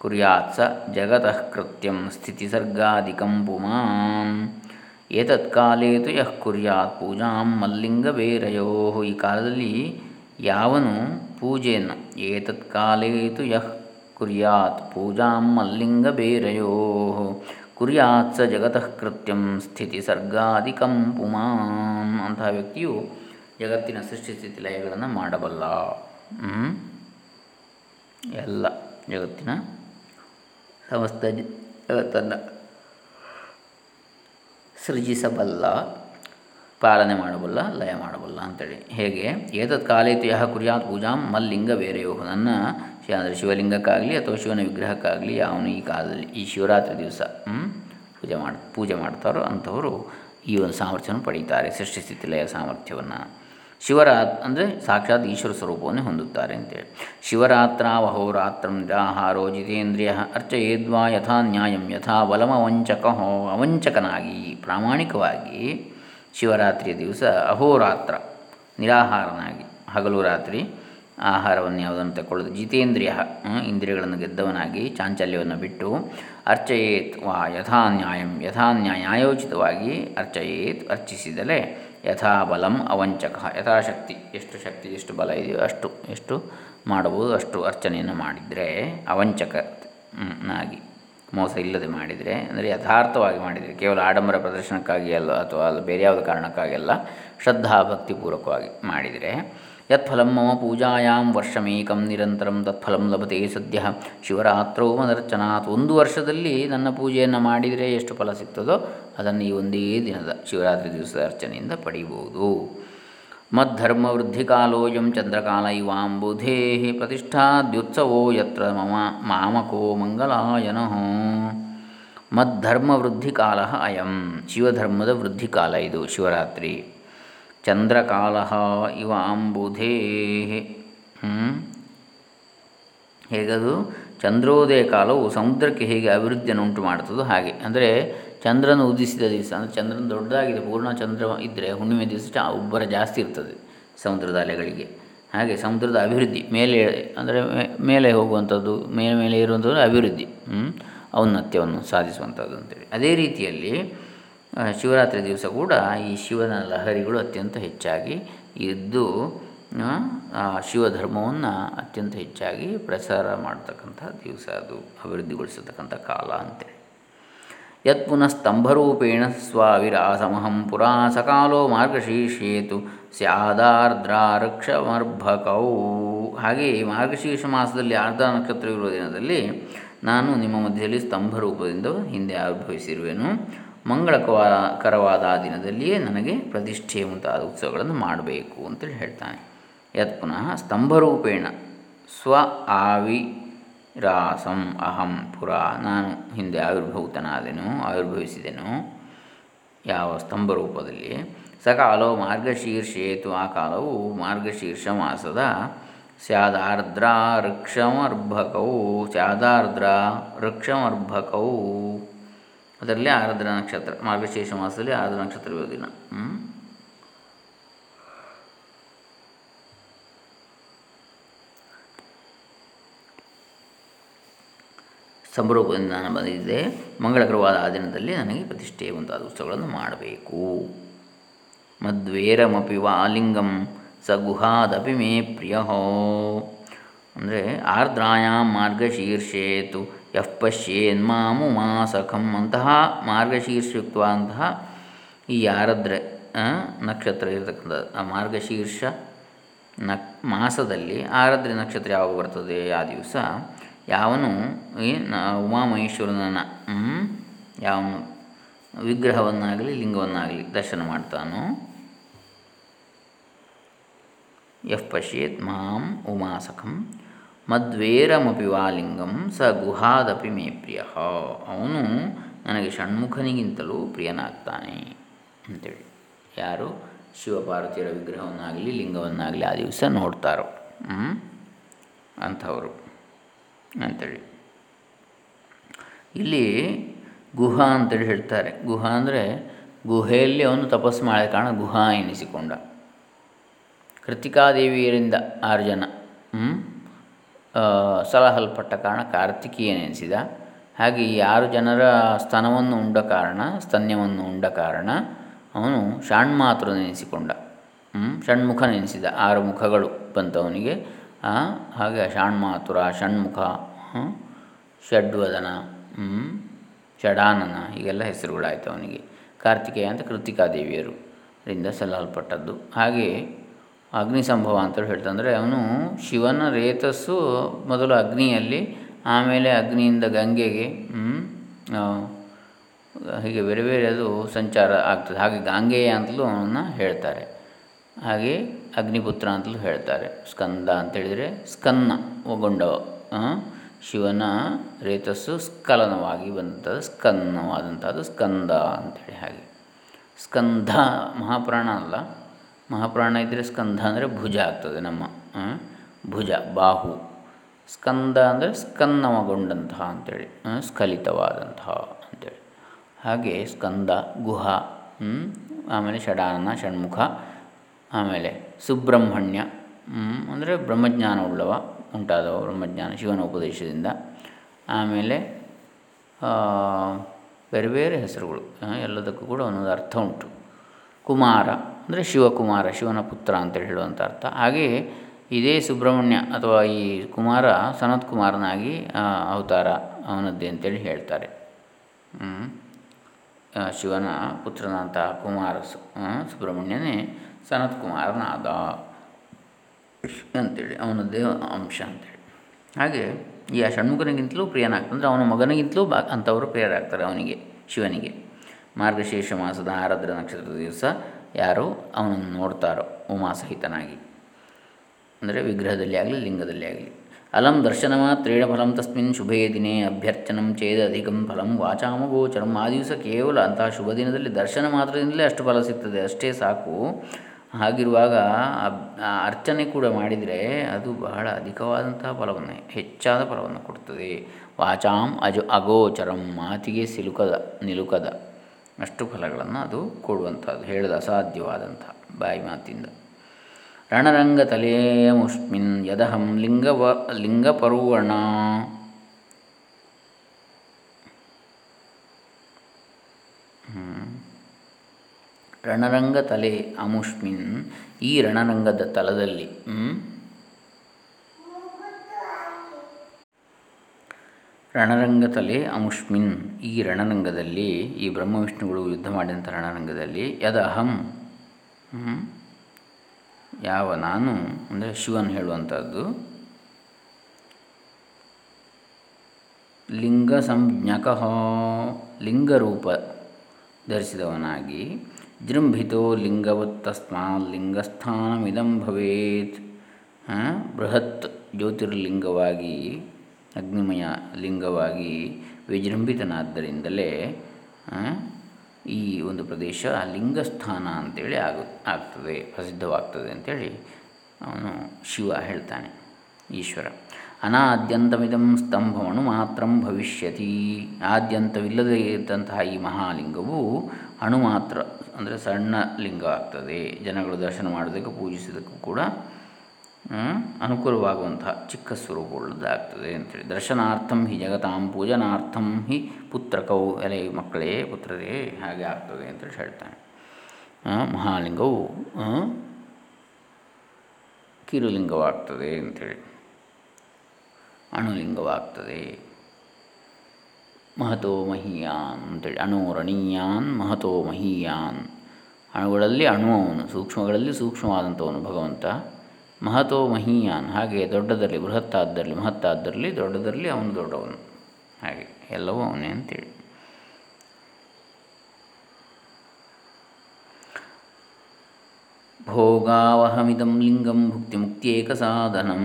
ಕುರ್ಯಾತ್ಸ ಜಗತಃ ಕೃತ್ಯಂ ಸ್ಥಿತಿಸರ್ಗಾದಿಕಂ ಪುಮಾಂ. ಏತತ್ಕಾಲೇ ತು ಯಃ ಕುರ್ಯಾತ್, ಪೂಜಾಂ ಮಲ್ಲಿಂಗ ಬೇರಯೋ ಈ ಕಾಲದಲ್ಲಿ ಯಾವನು ಪೂಜೆಯನ್ನು ಏತತ್ಕಾಲೇ ತು ಯಃ ಕುರ್ಯಾತ್, ಪೂಜಾಂ ಮಲ್ಲಿಂಗ ಬೇರಯೋ ಕುರ್ಯಾತ್ ಸ ಜಗತಃ ಕೃತ್ಯಂ ಸ್ಥಿತಿ ಸರ್ಗಾದಿಕಂ ಪುಮಾಂ ಅಂತಹ ವ್ಯಕ್ತಿಯು ಜಗತ್ತಿನ ಸೃಷ್ಟಿಸ್ಥಿತಿ ಲಯಗಳನ್ನು ಮಾಡಬಲ್ಲ. ಎಲ್ಲ ಜಗತ್ತಿನ ಸಮಸ್ತ ಜಗತ್ತನ್ನು ಸೃಜಿಸಬಲ್ಲ, ಪಾಲನೆ ಮಾಡಬಲ್ಲ, ಲಯ ಮಾಡಬಲ್ಲ ಅಂತೇಳಿ. ಹೇಗೆ? ಏತತ್ ಕಾಲೇತು ಯಹ ಕುರಿಯಾತ್ ಪೂಜಾಂ ಮಲ್ಲಿಂಗ ಬೇರೆಯೋ ನನ್ನ ಅಂದರೆ ಶಿವಲಿಂಗಕ್ಕಾಗಲಿ ಅಥವಾ ಶಿವನ ವಿಗ್ರಹಕ್ಕಾಗಲಿ ಅವನು ಈ ಕಾಲದಲ್ಲಿ, ಈ ಶಿವರಾತ್ರಿ ದಿವಸ ಪೂಜೆ ಮಾಡಿ, ಪೂಜೆ ಮಾಡ್ತಾರೋ ಅಂಥವರು ಈ ಒಂದು ಸಾಮರ್ಥ್ಯವನ್ನು ಪಡೀತಾರೆ ಸೃಷ್ಟಿಸ್ಥಿತಿ ಲಯ ಸಾಮರ್ಥ್ಯವನ್ನು. ಶಿವರಾತ್ ಅಂದರೆ ಸಾಕ್ಷಾತ್ ಈಶ್ವರ ಸ್ವರೂಪವನ್ನು ಹೊಂದುತ್ತಾರೆ ಅಂತೇಳಿ ಶಿವರಾತ್ರ ವಹೋರಾತ್ರ ನಿರಾಹಾರೋ ಜಿತೇಂದ್ರಿಯ ಅರ್ಚಯೇದ್ವಾ ಯಥಾ ನ್ಯಾಯಂ ಯಥಾ ಬಲಮವಂಚಕಹೋ ಅವಂಚಕನಾಗಿ ಪ್ರಾಮಾಣಿಕವಾಗಿ ಶಿವರಾತ್ರಿಯ ದಿವಸ ಅಹೋರಾತ್ರ ನಿರಾಹಾರನಾಗಿ ಹಗಲು ರಾತ್ರಿ ಆಹಾರವನ್ನು ಯಾವುದನ್ನು ತಗೊಳ್ಳೋದು ಜಿತೇಂದ್ರಿಯ ಇಂದ್ರಿಯಗಳನ್ನು ಗೆದ್ದವನಾಗಿ ಚಾಂಚಲ್ಯವನ್ನು ಬಿಟ್ಟು ಅರ್ಚಯೇತ್ ವಾ ಯಥಾ ನ್ಯಾಯಂ ಯಥಾ ನ್ಯಾಯೋಚಿತವಾಗಿ ಅರ್ಚಯೇತ್ ಅರ್ಚಿಸಿದಲೇ ಯಥಾ ಬಲಂ ಅವಂಚಕ. ಯಥಾಶಕ್ತಿ. ಎಷ್ಟು ಶಕ್ತಿ, ಎಷ್ಟು ಬಲ ಇದೆಯೋ ಅಷ್ಟು. ಎಷ್ಟು ಮಾಡಬಹುದು ಅಷ್ಟು ಅರ್ಚನೆಯನ್ನು ಮಾಡಿದರೆ ಅವಂಚಕ ನಾಗಿ. ಮೋಸ ಇಲ್ಲದೆ ಮಾಡಿದರೆ, ಅಂದರೆ ಯಥಾರ್ಥವಾಗಿ ಮಾಡಿದರೆ, ಕೇವಲ ಆಡಂಬರ ಪ್ರದರ್ಶನಕ್ಕಾಗಿ ಅಲ್ಲ, ಅಥವಾ ಅಲ್ಲ ಬೇರೆ ಯಾವುದೇ ಕಾರಣಕ್ಕಾಗಿ ಅಲ್ಲ ಶ್ರದ್ಧಾ ಭಕ್ತಿಪೂರ್ವಕವಾಗಿ ಮಾಡಿದರೆ ಯತ್ಫಲಂ ಮಮ ಪೂಜಾಯಾಂ ವರ್ಷಮೇಕಂ ನಿರಂತರಂ ತತ್ಫಲಂ ಲಭತೆ ಸದ್ಯ ಶಿವರಾತ್ರೋ ಮದರ್ಚನಾತ್ ಒಂದು ವರ್ಷದಲ್ಲಿ ನನ್ನ ಪೂಜೆಯನ್ನು ಮಾಡಿದರೆ ಎಷ್ಟು ಫಲ ಸಿಗ್ತದೋ ಅದನ್ನು ಈ ಒಂದೇ ದಿನದ ಶಿವರಾತ್ರಿ ದಿವಸದ ಅರ್ಚನೆಯಿಂದ ಪಡೆಯಬಹುದು ಮದ್ಧರ್ಮವೃದ್ಧಿಕಾಲೋಯಂ ಚಂದ್ರಕಾಲ ಇವಾಂಬುಧೇ ಪ್ರತಿಷ್ಠಾದ್ಯುತ್ಸವೋ ಯತ್ರ ಮಮ ಮಾಮಕೋ ಮಂಗಲಾಯನಃ. ಮದ್ಧರ್ಮವೃದ್ಧಿಕಾಲ ಅಯಂ. ಶಿವಧರ್ಮದ ವೃದ್ಧಿಕಾಲ ಇದು ಶಿವರಾತ್ರಿ. ಚಂದ್ರಕಾಲ ಇವ ಅಂಬುಧೇ ಹೇಗದು? ಚಂದ್ರೋದಯ ಕಾಲವು ಸಮುದ್ರಕ್ಕೆ ಹೇಗೆ ಅಭಿವೃದ್ಧಿಯನ್ನು ಉಂಟು ಮಾಡ್ತದೋ ಹಾಗೆ. ಅಂದರೆ ಚಂದ್ರನು ಉದಿಸಿದ ದಿವಸ, ಅಂದರೆ ಚಂದ್ರನ ದೊಡ್ಡದಾಗಿದೆ, ಪೂರ್ಣ ಚಂದ್ರ ಇದ್ದರೆ ಹುಣ್ಣಿಮೆ ದಿವಸ ಉಬ್ಬರ ಜಾಸ್ತಿ ಇರ್ತದೆ ಸಮುದ್ರದ ಅಲೆಗಳಿಗೆ ಹಾಗೆ ಸಮುದ್ರದ ಅಭಿವೃದ್ಧಿ, ಮೇಲೆ, ಅಂದರೆ ಮೇಲೆ ಹೋಗುವಂಥದ್ದು, ಮೇಲೆ ಮೇಲೆ ಇರುವಂಥದ್ದು ಅಭಿವೃದ್ಧಿ ಔನ್ನತ್ಯವನ್ನು ಸಾಧಿಸುವಂಥದ್ದು ಅಂತೇಳಿ. ಅದೇ ರೀತಿಯಲ್ಲಿ ಶಿವರಾತ್ರಿ ದಿವಸ ಕೂಡ ಈ ಶಿವನ ಲಹರಿಗಳು ಅತ್ಯಂತ ಹೆಚ್ಚಾಗಿ ಇದ್ದು ಶಿವಧರ್ಮವನ್ನು ಅತ್ಯಂತ ಹೆಚ್ಚಾಗಿ ಪ್ರಸಾರ ಮಾಡ್ತಕ್ಕಂಥ ದಿವಸ ಅದು, ಅಭಿವೃದ್ಧಿಗೊಳಿಸತಕ್ಕಂಥ ಕಾಲ ಅಂತೇಳಿ ಯತ್ ಪುನಃ ಸ್ತಂಭರೂಪೇಣ ಸ್ವಾವಿರಾಸಮಹಂ ಪುರಾ ಸಕಾಲೋ ಮಾರ್ಗಶೀರ್ಷೇತು ಸ್ಯಾದಾರ್ದ್ರಾರಕ್ಷಮರ್ಭಕೌ ಹಾಗೆಯೇ ಮಾರ್ಗಶೀರ್ಷ ಮಾಸದಲ್ಲಿ ಆರ್ದ್ರ ನಕ್ಷತ್ರವಿರುವ ದಿನದಲ್ಲಿ ನಾನು ನಿಮ್ಮ ಮಧ್ಯದಲ್ಲಿ ಸ್ತಂಭರೂಪದಿಂದ ಹಿಂದೆ ಆವಿರ್ಭವಿಸಿರುವೆನು. ಮಂಗಳಕರವಾದ ಆ ದಿನದಲ್ಲಿಯೇ ನನಗೆ ಪ್ರತಿಷ್ಠೆ ಮುಂತಾದ ಉತ್ಸವಗಳನ್ನು ಮಾಡಬೇಕು ಅಂತೇಳಿ ಹೇಳ್ತಾನೆ. ಯತ್ ಪುನಃ ಸ್ತಂಭರೂಪೇಣ ಸ್ವ ಆವಿರಾಸಂ ಅಹಂ ಪುರ ನಾನು ಹಿಂದೆ ಆವಿರ್ಭೂತನಾದೆನು, ಆವಿರ್ಭವಿಸಿದೆನು ಯಾವ ಸ್ತಂಭರೂಪದಲ್ಲಿ ಸಕಾಲೋ ಮಾರ್ಗಶೀರ್ಷೇತು ಆ ಕಾಲವು ಮಾರ್ಗಶೀರ್ಷ ಮಾಸದ ಸ್ಯಾದಾರ್ದ್ರ ವೃಕ್ಷಮರ್ಭಕವು ಸ್ಯಾದಾರ್ದ್ರ ವೃಕ್ಷಮರ್ಭಕೌ ಅದರಲ್ಲಿ ಆರಾಧನಾ ನಕ್ಷತ್ರ ಮಾರ್ಗಶೇಷ ಮಾಸದಲ್ಲಿ ಆರಾಧನಾ ನಕ್ಷತ್ರ ಇರೋ ದಿನ ಸಂಭ್ರಮದಿಂದ ನಾನು ಬಂದಿದ್ದೆ ಮಂಗಳಕರವಾದ ಆ ದಿನದಲ್ಲಿ ನನಗೆ ಪ್ರತಿಷ್ಠೆ ಮುಂತಾದ ಉತ್ಸವಗಳನ್ನು ಮಾಡಬೇಕು. ಮದ್ವೇರಮಪಿ ವಾಲಿಂಗಂ ಸ ಗುಹಾದಪಿ ಮೇ ಪ್ರಿಯ. ಅಂದರೆ ಆರ್ದ್ರಾಯಾಮ್ ಮಾರ್ಗಶೀರ್ಷೇತು ಯಃ ಪಶ್ಯೇನ್ಮಾಮು ಮಾಸಖಂ ಅಂತಹ ಮಾರ್ಗಶೀರ್ಷಯುಕ್ತವಾದಂತಹ ಈ ಯಾರದ್ರೆ ನಕ್ಷತ್ರ ಇರತಕ್ಕಂಥದ್ದು. ಆ ಮಾರ್ಗಶೀರ್ಷ ನಕ್, ಮಾಸದಲ್ಲಿ ಆರದ್ರೆ ನಕ್ಷತ್ರ ಯಾವಾಗ ಬರ್ತದೆ ಆ ದಿವಸ? ಯಾವನು ಉಮಾಮಹೇಶ್ವರನ ಯಾವನು, ವಿಗ್ರಹವನ್ನಾಗಲಿ, ಲಿಂಗವನ್ನಾಗಲಿ ದರ್ಶನ ಮಾಡ್ತಾನೋ? ಯಃ ಪಶ್ಯೇತ್ ಮಾಂ ಉಮಾಸಕಂ ಮದ್ವೇರಮಪಿ ವಾಲಿಂಗಂ ಸ ಗುಹಾದಪಿ ಮೇ ಪ್ರಿಯ. ಅವನು ನನಗೆ ಷಣ್ಮುಖನಿಗಿಂತಲೂ ಪ್ರಿಯನಾಗ್ತಾನೆ ಅಂತೇಳಿ. ಯಾರು? ಶಿವಪಾರ್ವತಿಯರ ವಿಗ್ರಹವನ್ನಾಗಲಿ ಲಿಂಗವನ್ನಾಗಲಿ ಆ ದಿವಸ ನೋಡ್ತಾರೋ. ಅಂಥವರು ಅಂಥೇಳಿ ಇಲ್ಲಿ ಗುಹಾ ಅಂತೇಳಿ ಹೇಳ್ತಾರೆ. ಗುಹಾ ಅಂದರೆ ಗುಹೆಯಲ್ಲಿ ಅವನು ತಪಸ್ಸು ಮಾಡಿದ ಕಾರಣ ಗುಹಾ ಎನಿಸಿಕೊಂಡ. ಕೃತಿಕಾದೇವಿಯರಿಂದ ಆರು ಜನ ಸಲಹಲ್ಪಟ್ಟ ಕಾರಣ ಕಾರ್ತಿಕೀಯನೆನಿಸಿದ ಹಾಗೆ ಈ ಆರು ಜನರ ಸ್ತನವನ್ನು ಉಂಡ ಕಾರಣ, ಸ್ತನ್ಯವನ್ನು ಉಂಡ ಕಾರಣ ಅವನು ಷಾಣ್ಮಾತೃ ನೆನೆಸಿಕೊಂಡ ಷಣ್ಮುಖ ನೆನೆಸಿದ ಆರು ಮುಖಗಳು ಬಂತವನಿಗೆ. ಹಾಗೆ ಷಾಣ್ಮಾತುರ, ಷಣ್ಮುಖ ಷಡ್ವದನ ಷಡಾನನ ಹೀಗೆಲ್ಲ ಹೆಸರುಗಳಾಯಿತು ಅವನಿಗೆ ಕಾರ್ತಿಕೇಯ ಅಂತ ಕೃತಿಕಾದೇವಿಯರು ರಿಂದ ಸಲ್ಲಲ್ಪಟ್ಟದ್ದು ಹಾಗೆ ಅಗ್ನಿ ಸಂಭವ ಅಂತೇಳಿ ಹೇಳ್ತಂದರೆ ಅವನು ಶಿವನ ರೇತಸ್ಸು ಮೊದಲು ಅಗ್ನಿಯಲ್ಲಿ, ಆಮೇಲೆ ಅಗ್ನಿಯಿಂದ ಗಂಗೆಗೆ ಹೀಗೆ ಬೇರೆ ಬೇರೆ ಅದು ಸಂಚಾರ ಆಗ್ತದೆ. ಹಾಗೆ ಗಾಂಗೆಯ ಅಂತಲೂ ಅವನನ್ನು ಹೇಳ್ತಾರೆ. ಹಾಗೆ ಅಗ್ನಿಪುತ್ರ ಅಂತಲೂ ಹೇಳ್ತಾರೆ. ಸ್ಕಂದ ಅಂತೇಳಿದರೆ ಸ್ಕನ್ನ ಒಗೊಂಡ ಶಿವನ ರೇತಸ್ಸು ಸ್ಖಲನವಾಗಿ ಬಂದಂಥದ್ದು ಸ್ಕನ್ನವಾದಂಥದ್ದು ಸ್ಕಂದ ಅಂಥೇಳಿ ಹಾಗೆ. ಸ್ಕಂದ ಮಹಾಪ್ರಾಣ ಅಲ್ಲ. ಮಹಾಪ್ರಾಣ ಇದ್ದರೆ ಸ್ಕಂಧ ಅಂದರೆ ಭುಜ ಆಗ್ತದೆ ನಮ್ಮ ಭುಜ, ಬಾಹು. ಸ್ಕಂದ ಅಂದರೆ ಸ್ಕನ್ನಮಗೊಂಡಂತಹ ಅಂಥೇಳಿ ಸ್ಖಲಿತವಾದಂತಹ ಅಂಥೇಳಿ ಹಾಗೆ ಸ್ಕಂದ, ಗುಹ ಆಮೇಲೆ ಷಡಾನನ, ಷಣ್ಮುಖ, ಆಮೇಲೆ ಸುಬ್ರಹ್ಮಣ್ಯ ಅಂದರೆ ಬ್ರಹ್ಮಜ್ಞಾನ ಉಳ್ಳವ ಉಂಟಾದವ ಬ್ರಹ್ಮಜ್ಞಾನ ಶಿವನ ಉಪದೇಶದಿಂದ. ಆಮೇಲೆ ಬೇರೆ ಬೇರೆ ಹೆಸರುಗಳು ಎಲ್ಲದಕ್ಕೂ ಕೂಡ ಒಂದೊಂದು ಅರ್ಥ ಉಂಟು. ಕುಮಾರ ಅಂದರೆ ಶಿವಕುಮಾರ, ಶಿವನ ಪುತ್ರ ಅಂತೇಳಿ ಹೇಳುವಂಥ ಅರ್ಥ. ಹಾಗೆಯೇ ಇದೇ ಸುಬ್ರಹ್ಮಣ್ಯ ಅಥವಾ ಈ ಕುಮಾರ ಸನತ್ ಕುಮಾರನಾಗಿ ಅವತಾರ ಅವನದ್ದೇ ಅಂತೇಳಿ ಹೇಳ್ತಾರೆ. ಶಿವನ ಪುತ್ರನಂತಹ ಕುಮಾರ ಸುಬ್ರಹ್ಮಣ್ಯನೇ ಸನತ್ ಕುಮಾರನಾದ ಅಂತೇಳಿ, ಅವನದ್ದೇ ಅಂಶ ಅಂತೇಳಿ. ಹಾಗೆ ಈ ಆ ಷಣ್ಮುಖನಿಗಿಂತಲೂ ಪ್ರಿಯನಾಗ್ತಂದರೆ ಅವನ ಮಗನಿಗಿಂತಲೂ ಬಾ, ಅಂಥವರು ಪ್ರಿಯರಾಗ್ತಾರೆ ಅವನಿಗೆ, ಶಿವನಿಗೆ. ಮಾರ್ಗಶೀರ್ಷ ಮಾಸದ ಆರಾಧ್ರ ನಕ್ಷತ್ರದ ದಿವಸ ಯಾರು? ಅವನನ್ನು ನೋಡ್ತಾರೋ? ಉಮಾಸಹಿತನಾಗಿ. ಅಂದರೆ ವಿಗ್ರಹದಲ್ಲಿ ಆಗಲಿ, ಲಿಂಗದಲ್ಲಿ ಆಗಲಿ. ಅಲಂ ದರ್ಶನ ಮಾತ್ರೇಣ ಫಲಂ ತಸ್ಮಿನ್ ಶುಭೇ ದಿನೇ ಅಭ್ಯರ್ಚನಂ ಚೇದ ಅಧಿಕಂ ಫಲಂ ವಾಚಾಮಗೋಚರಂ ಆ ದಿವಸ ಕೇವಲ ಅಂತಹ ಶುಭ ದಿನದಲ್ಲಿ ದರ್ಶನ ಮಾತ್ರದಿಂದಲೇ ಅಷ್ಟು ಫಲ ಸಿಗ್ತದೆ. ಅಷ್ಟೇ ಸಾಕು. ಹಾಗಿರುವಾಗ ಅರ್ಚನೆ ಕೂಡ ಮಾಡಿದರೆ ಅದು ಬಹಳ ಅಧಿಕವಾದಂತಹ ಫಲವನ್ನು, ಹೆಚ್ಚಾದ ಫಲವನ್ನು ಕೊಡ್ತದೆ. ವಾಚಾಂ ಅಜ ಅಗೋಚರಂ, ಮಾತಿಗೆ ಸಿಲುಕದ, ನಿಲುಕದ. ಅಷ್ಟು ಫಲಗಳನ್ನು ಅದು ಕೊಡುವಂಥದ್ದು ಹೇಳಿದ ಅಸಾಧ್ಯವಾದಂಥ ಬಾಯಿ ಮಾತಿಂದ. ರಣರಂಗ ತಲೆಯ ಮುಷ್ಮಿನ್ ಯದಹಂ ಲಿಂಗವ ಲಿಂಗಪರ್ವಣ ರಣರಂಗ ತಲೆ ಅಮುಷ್ಮಿನ್ ಈ ರಣರಂಗದ ತಲದಲ್ಲಿ ರಣರಂಗತಲೆ ಅಮುಷ್ಮಿನ್. ಈ ರಣರಂಗದಲ್ಲಿ, ಈ ಬ್ರಹ್ಮವಿಷ್ಣುಗಳು ಯುದ್ಧ ಮಾಡಿದಂಥ ರಣರಂಗದಲ್ಲಿ, ಯದಹಂ ಯಾವ ನಾನು, ಅಂದರೆ ಶಿವನ್ ಹೇಳುವಂಥದ್ದು ಲಿಂಗ ಸಂಜ್ಞಕ, ಲಿಂಗರೂಪ ಧರಿಸಿದವನಾಗಿ, ಜೃಂಭಿತೋ ಲಿಂಗವತ್ ತಸ್ಮಾತ್ ಲಿಂಗಸ್ಥಾನಮಿದಂ ಭವೇತ್ ಬೃಹತ್ ಜ್ಯೋತಿರ್ಲಿಂಗವಾಗಿ ಅಗ್ನಿಮಯ ಲಿಂಗವಾಗಿ ವಿಜೃಂಭಿತನಾದ್ದರಿಂದಲೇ ಈ ಒಂದು ಪ್ರದೇಶ ಲಿಂಗಸ್ಥಾನ ಅಂತೇಳಿ ಆಗ, ಆಗ್ತದೆ, ಪ್ರಸಿದ್ಧವಾಗ್ತದೆ ಅಂಥೇಳಿ ಅವನು ಶಿವ ಹೇಳ್ತಾನೆ, ಈಶ್ವರ. ಅನಾದ್ಯಂತಮಿದಂ ಸ್ತಂಭವನು ಮಾತ್ರ ಭವಿಷ್ಯತಿ. ಆದ್ಯಂತವಿಲ್ಲದೇ ಇದ್ದಂತಹ ಈ ಮಹಾಲಿಂಗವು ಅಣು ಮಾತ್ರ ಅಂದರೆ ಸಣ್ಣ ಲಿಂಗ ಆಗ್ತದೆ. ಜನಗಳು ದರ್ಶನ ಮಾಡೋದಕ್ಕೂ ಪೂಜಿಸೋದಕ್ಕೂ ಕೂಡ ಅನುಕೂಲವಾಗುವಂತಹ ಚಿಕ್ಕ ಸ್ವರೂಪಗಳದ್ದಾಗ್ತದೆ ಅಂತೇಳಿ. ದರ್ಶನಾರ್ಥಂ ಹಿ ಜಗತಾಂ ಪೂಜನಾರ್ಥಂ ಹಿ ಪುತ್ರಕೌ ಎಲೆ ಮಕ್ಕಳೇ ಪುತ್ರರೇ ಹಾಗೆ ಆಗ್ತದೆ ಅಂತೇಳಿ ಹೇಳ್ತಾನೆ. ಮಹಾಲಿಂಗವು ಕಿರುಲಿಂಗವಾಗ್ತದೆ ಅಂಥೇಳಿ ಅಣುಲಿಂಗವಾಗ್ತದೆ. ಮಹತೋ ಮಹೀಯಾನ್ ಅಂತೇಳಿ. ಅಣೋರಣೀಯಾನ್, ಮಹತೋ ಮಹೀಯಾನ್. ಅಣುಗಳಲ್ಲಿ ಅಣು ಅವನು ಸೂಕ್ಷ್ಮಗಳಲ್ಲಿ ಸೂಕ್ಷ್ಮವಾದಂಥವನು ಭಗವಂತ. ಮಹತೋ ಮಹೀಯಾನ್. ಹಾಗೆ ದೊಡ್ಡದರಲ್ಲಿ ಬೃಹತ್ತಾದ್ದರಲ್ಲಿ ಮಹತ್ತಾದ್ದರಲ್ಲಿ ದೊಡ್ಡದರಲ್ಲಿ ಅವನು ದೊಡ್ಡವನು. ಹಾಗೆ ಎಲ್ಲವೂ ಅವನೇ ಅಂತೇಳಿ. ಭೋಗಾವಹಮಿದಂ ಲಿಂಗಂ ಭುಕ್ತಿ ಮುಕ್ತಿಯೇಕ ಸಾಧನಂ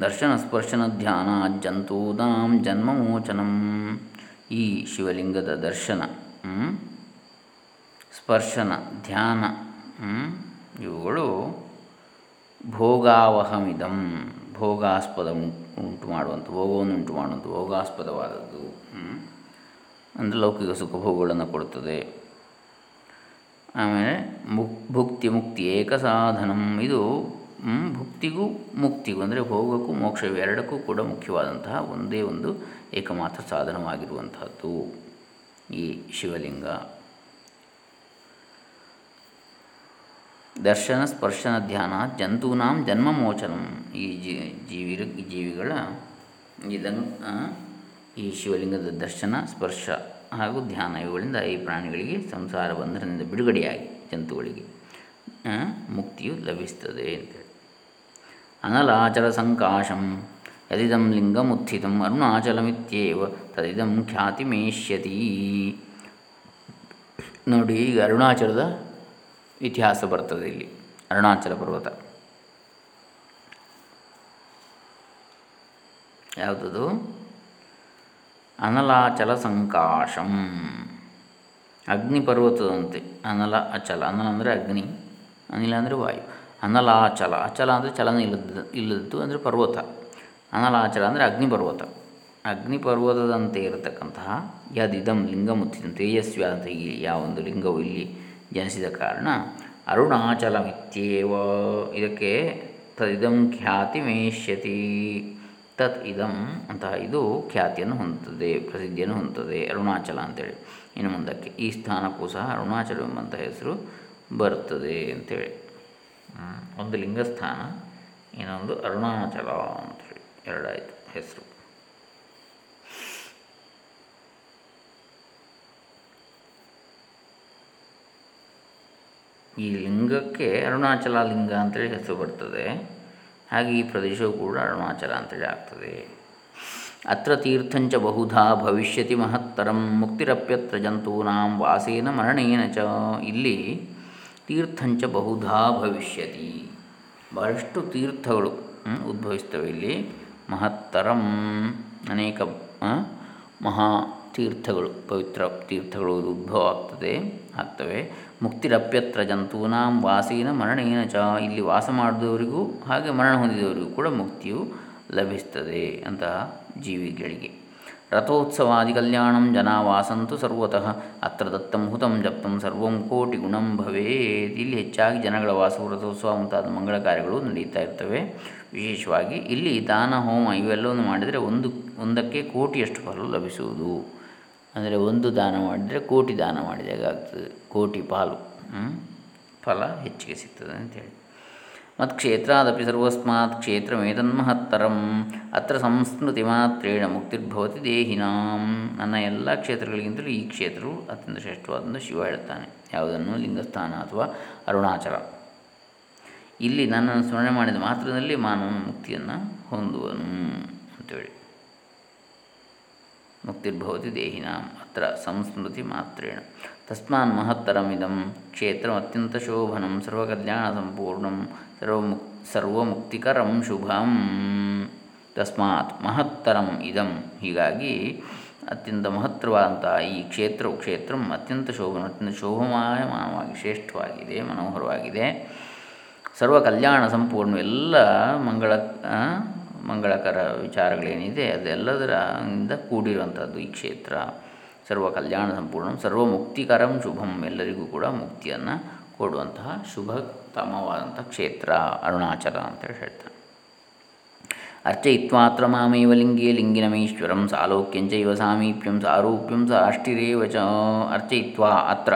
ದರ್ಶನ ಸ್ಪರ್ಶನ ಧ್ಯಾನ ಜಂತೂನಾಂ ಜನ್ಮಮೋಚನಂ. ಈ ಶಿವಲಿಂಗದ ದರ್ಶನ ಸ್ಪರ್ಶನ, ಧ್ಯಾನ ಇವುಗಳು ಭೋಗಾವಹಮಿದಂ. ಭೋಗಾಸ್ಪದ ಉಂಟು ಮಾಡುವಂಥ ಭೋಗವನ್ನು ಉಂಟು ಮಾಡುವಂಥ ಭೋಗಾಸ್ಪದವಾದದ್ದು. ಅಂದರೆ ಲೌಕಿಕ ಸುಖ ಭೋಗಗಳನ್ನು ಕೊಡುತ್ತದೆ. ಆಮೇಲೆ ಮುಕ್ ಭುಕ್ತಿ ಮುಕ್ತಿ ಏಕ ಸಾಧನಂ ಇದು ಭುಕ್ತಿಗೂ ಮುಕ್ತಿಗೂ ಅಂದರೆ ಭೋಗಕ್ಕೂ ಮೋಕ್ಷ ಎರಡಕ್ಕೂ ಕೂಡ ಮುಖ್ಯವಾದಂತಹ ಒಂದೇ ಒಂದು ಏಕಮಾತ್ರ ಸಾಧನವಾಗಿರುವಂಥದ್ದು. ಈ ಶಿವಲಿಂಗ. ದರ್ಶನ ಸ್ಪರ್ಶನ ಧ್ಯಾನ ಜಂತೂನಾಂ ಜನ್ಮಮೋಚನಂ ಈ ಜೀವಿ ಜೀವಿಗಳ ಇದನ್ನು ಈ ಶಿವಲಿಂಗದ ದರ್ಶನ, ಸ್ಪರ್ಶ ಹಾಗೂ ಧ್ಯಾನ ಇವುಗಳಿಂದ ಈ ಪ್ರಾಣಿಗಳಿಗೆ ಸಂಸಾರ ಬಂಧನದಿಂದ ಬಿಡುಗಡೆಯಾಗಿ, ಜಂತುಗಳಿಗೆ ಮುಕ್ತಿಯು ಲಭಿಸ್ತದೆ ಅಂತೇಳಿ ಅನಲಾಚಲ ಸಂಕಾಶಂ, ಯದಿದಂ ಲಿಂಗಮುತ್ಥಿತಂ, ಅರುಣಾಚಲಮಿತ್ಯೇವ, ತದಿದಂ ಖ್ಯಾತಿ ಖ್ಯಾತಿಮೇಷ್ಯತಿ. ನೋಡಿ ಈಗ ಅರುಣಾಚಲದ ಇತಿಹಾಸ ಬರ್ತದೆ ಇಲ್ಲಿ. ಅರುಣಾಚಲ ಪರ್ವತ. ಯಾವುದದು? ಅನಲಾಚಲ ಸಂಕಾಶಂ. ಅಗ್ನಿ ಪರ್ವತದಂತೆ. ಅನಲ, ಅಚಲ. ಅನಲ ಅಂದರೆ ಅಗ್ನಿ, ಅನಿಲ ಅಂದರೆ ವಾಯು. ಅನಲಾಚಲ. ಅಚಲ ಅಂದರೆ ಚಲನ ಇಲ್ಲದ ಇಲ್ಲದ್ದು ಅಂದರೆ ಪರ್ವತ. ಅನಲಾಚಲ ಅಂದರೆ ಅಗ್ನಿ ಪರ್ವತ. ಅಗ್ನಿ ಪರ್ವತದಂತೆ ಇರತಕ್ಕಂತಹ ಯದಿದಂ ಲಿಂಗಮುತ್ತಿದ ತೇಜಸ್ವಿ ಆದಂಥ ಈ ಯಾವೊಂದು ಲಿಂಗವು ಇಲ್ಲಿ ಜನಿಸಿದ ಕಾರಣ ಅರುಣಾಚಲಮಿತ್ಯೇವ ಇದಕ್ಕೆ ತದಿದಂ ಖ್ಯಾತಿ ಮೇಷ್ಯತಿ ತತ್ ಇದಂ ಅಂತಹ ಇದು ಖ್ಯಾತಿಯನ್ನು ಹೊಂದುತ್ತದೆ, ಪ್ರಸಿದ್ಧಿಯನ್ನು ಹೊಂದುತ್ತದೆ ಅರುಣಾಚಲ ಅಂತೇಳಿ. ಇನ್ನು ಮುಂದಕ್ಕೆ ಈ ಸ್ಥಾನಕ್ಕೂ ಸಹ ಅರುಣಾಚಲ ಎಂಬಂತಹ ಹೆಸರು ಬರುತ್ತದೆ ಅಂತೇಳಿ. ಒಂದು ಲಿಂಗಸ್ಥಾನ, ಇನ್ನೊಂದು ಅರುಣಾಚಲ ಅಂತೇಳಿ, ಎರಡಾಯಿತು ಹೆಸರು. ಈ ಲಿಂಗಕ್ಕೆ ಅರುಣಾಚಲ ಲಿಂಗ ಅಂತೇಳಿ ಹೆಸರು ಬರ್ತದೆ. ಹಾಗೆ ಈ ಪ್ರದೇಶವು ಕೂಡ ಅರುಣಾಚಲ ಅಂತೇಳಿ ಆಗ್ತದೆ. ಅತ್ರ ತೀರ್ಥಂಚ ಬಹುಧಾ ಭವಿಷ್ಯತಿ ಮಹತ್ತರಂ ಮುಕ್ತಿರಪ್ಯತ್ರ ಜಂತೂನಾಂ ವಾಸೇನ ಮರಣೇನ ಚ. ಇಲ್ಲಿ ತೀರ್ಥಂಚ ಬಹುಧಾ ಭವಿಷ್ಯತಿ. ಬಹಳಷ್ಟು ತೀರ್ಥಗಳು ಉದ್ಭವಿಸ್ತವೆ ಇಲ್ಲಿ. ಮಹತ್ತರಂ ಅನೇಕ ಮಹಾ ತೀರ್ಥಗಳು, ಪವಿತ್ರ ತೀರ್ಥಗಳು ಉದ್ಭವ ಆಗ್ತದೆ, ಆಗ್ತವೆ. ಮುಕ್ತಿರಪ್ಯತ್ರ ಜಂತೂನಾಂ ವಾಸೀನ ಮರಣೇನ ಚ. ಇಲ್ಲಿ ವಾಸ ಮಾಡಿದವರಿಗೂ ಹಾಗೆ ಮರಣ ಹೊಂದಿದವರಿಗೂ ಕೂಡ ಮುಕ್ತಿಯು ಲಭಿಸ್ತದೆ ಅಂತಹ ಜೀವಿಗಳಿಗೆ. ರಥೋತ್ಸವಾದಿ ಕಲ್ಯಾಣಂ ಜನ ವಾಸಂತು ಸರ್ವತಃ. ಅತ್ರ ದತ್ತಂ ಹುತಂ ಜಪ್ತಂ ಸರ್ವಂ ಕೋಟಿ ಗುಣಂ ಭವೇತ್. ಇಲ್ಲಿ ಹೆಚ್ಚಾಗಿ ಜನಗಳ ವಾಸವು, ರಥೋತ್ಸವ ಮುಂತಾದ ಮಂಗಳ ಕಾರ್ಯಗಳು ನಡೀತಾ ಇರ್ತವೆ. ವಿಶೇಷವಾಗಿ ಇಲ್ಲಿ ದಾನ, ಹೋಮ ಇವೆಲ್ಲವನ್ನು ಮಾಡಿದರೆ ಒಂದು, ಒಂದಕ್ಕೆ ಕೋಟಿಯಷ್ಟು ಫಲ ಲಭಿಸುವುದು. ಅಂದರೆ ಒಂದು ದಾನ ಮಾಡಿದರೆ ಕೋಟಿ ದಾನ ಮಾಡಿದಾಗ ಆಗ್ತದೆ. ಕೋಟಿ ಪಾಲು ಫಲ ಹೆಚ್ಚಿಗೆ ಸಿಗ್ತದೆ ಅಂತೇಳಿ ಮತ್ ಕ್ಷೇತ್ರಾದಪಿ ಸರ್ವಸ್ಮಾತ್ ಕ್ಷೇತ್ರಮೇತನ್ಮಹತ್ತರಂ ಅತ್ರ ಸಂಸ್ಮೃತಿ ಮಾತ್ರೇಣ ಮುಕ್ತಿರ್ಭವತಿ ದೇಹಿನಾಂ ನನ್ನ ಎಲ್ಲ ಕ್ಷೇತ್ರಗಳಿಗಿಂತಲೂ ಈ ಕ್ಷೇತ್ರವು ಅತ್ಯಂತ ಶ್ರೇಷ್ಠವಾದಂಥ ಶಿವ ಹೇಳ್ತಾನೆ ಯಾವುದನ್ನು? ಲಿಂಗಸ್ಥಾನ ಅಥವಾ ಅರುಣಾಚಲ. ಇಲ್ಲಿ ನನ್ನನ್ನು ಸ್ಮರಣೆ ಮಾಡಿದ ಮಾತ್ರದಲ್ಲಿ ಮಾನವನ ಮುಕ್ತಿಯನ್ನು ಹೊಂದುವನು ಅಂತೇಳಿ ಮುಕ್ತಿರ್ಭವತಿ ದೇಹಿನಾಂ, ಅತ್ರ ಸಂಸ್ಮೃತಿ ಮಾತ್ರೇಣ ತಸ್ಮಾನ್ ಮಹತ್ತರಮಿದಂ ಕ್ಷೇತ್ರ ಅತ್ಯಂತ ಶೋಭನಂ ಸರ್ವಕಲ್ಯಾಣ ಸಂಪೂರ್ಣಂ ಸರ್ವಮುಕ್ ಸರ್ವಮುಕ್ತಿಕರಂ ಶುಭಂ ತಸ್ಮಾತ್ ಮಹತ್ತರಂ ಇದಂ ಹೀಗಾಗಿ ಅತ್ಯಂತ ಮಹತ್ವವಾದಂಥ ಈ ಕ್ಷೇತ್ರವು ಕ್ಷೇತ್ರ ಅತ್ಯಂತ ಶೋಭನ ಅತ್ಯಂತ ಶೋಭಮಾಯಮಾನವಾಗಿ ಶ್ರೇಷ್ಠವಾಗಿದೆ, ಮನೋಹರವಾಗಿದೆ. ಸರ್ವ ಕಲ್ಯಾಣ ಸಂಪೂರ್ಣ ಎಲ್ಲ ಮಂಗಳ ಮಂಗಳಕರ ವಿಚಾರಗಳೇನಿದೆ ಅದೆಲ್ಲದರಿಂದ ಕೂಡಿರುವಂಥದ್ದು ಈ ಕ್ಷೇತ್ರ. ಸರ್ವ ಕಲ್ಯಾಣ ಸಂಪೂರ್ಣ, ಸರ್ವ ಮುಕ್ತಿಕರಂ ಶುಭಂ. ಎಲ್ಲರಿಗೂ ಕೂಡ ಮುಕ್ತಿಯನ್ನು ಕೊಡುವಂತಹ ಶುಭತಮವಾದಂಥ ಕ್ಷೇತ್ರ, ಅರುಣಾಚಲ ಅಂತೇಳಿ ಹೇಳ್ತಾನೆ ಅರ್ಚಯಿತ್ವಾತ್ರ ಮಾಮೇವ ಲಿಂಗೇ ಲಿಂಗಿನಮೇಶ್ವರಂ ಸಾಲೋಕ್ಯಂಚ ಇವ ಸಾಮೀಪ್ಯಂ, ಸಾರೂಪ್ಯಂ ಸಾಷ್ಟಿರೇವ ಚ ಅರ್ಚಯಿತ್ವಾ ಅತ್ರ.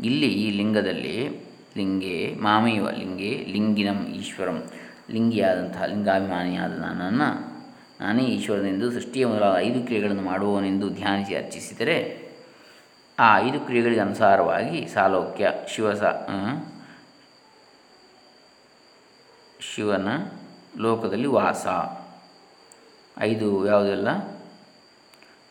ಇಲ್ಲಿ ಈ ಲಿಂಗದಲ್ಲಿ ಲಿಂಗೇ, ಮಾಮೇವ ಲಿಂಗೇ, ಲಿಂಗಿನಂ ಈಶ್ವರಂ, ಲಿಂಗಿಯಾದಂತಹ ಲಿಂಗಾಭಿಮಾನಿಯಾದ ನನ್ನನ್ನು ನಾನೇ ಈಶ್ವರನೆಂದು ಸೃಷ್ಟಿಯ ಮೊದಲಾದ ಐದು ಕ್ರಿಯೆಗಳನ್ನು ಮಾಡುವವನೆಂದು ಧ್ಯಾನಿಸಿ ಅರ್ಚಿಸಿದರೆ ಆ ಐದು ಕ್ರಿಯೆಗಳಿಗೆ ಅನುಸಾರವಾಗಿ ಸಾಲೋಕ್ಯ, ಶಿವಸ ಶಿವನ ಲೋಕದಲ್ಲಿ ವಾಸ. ಐದು ಯಾವುದೆಲ್ಲ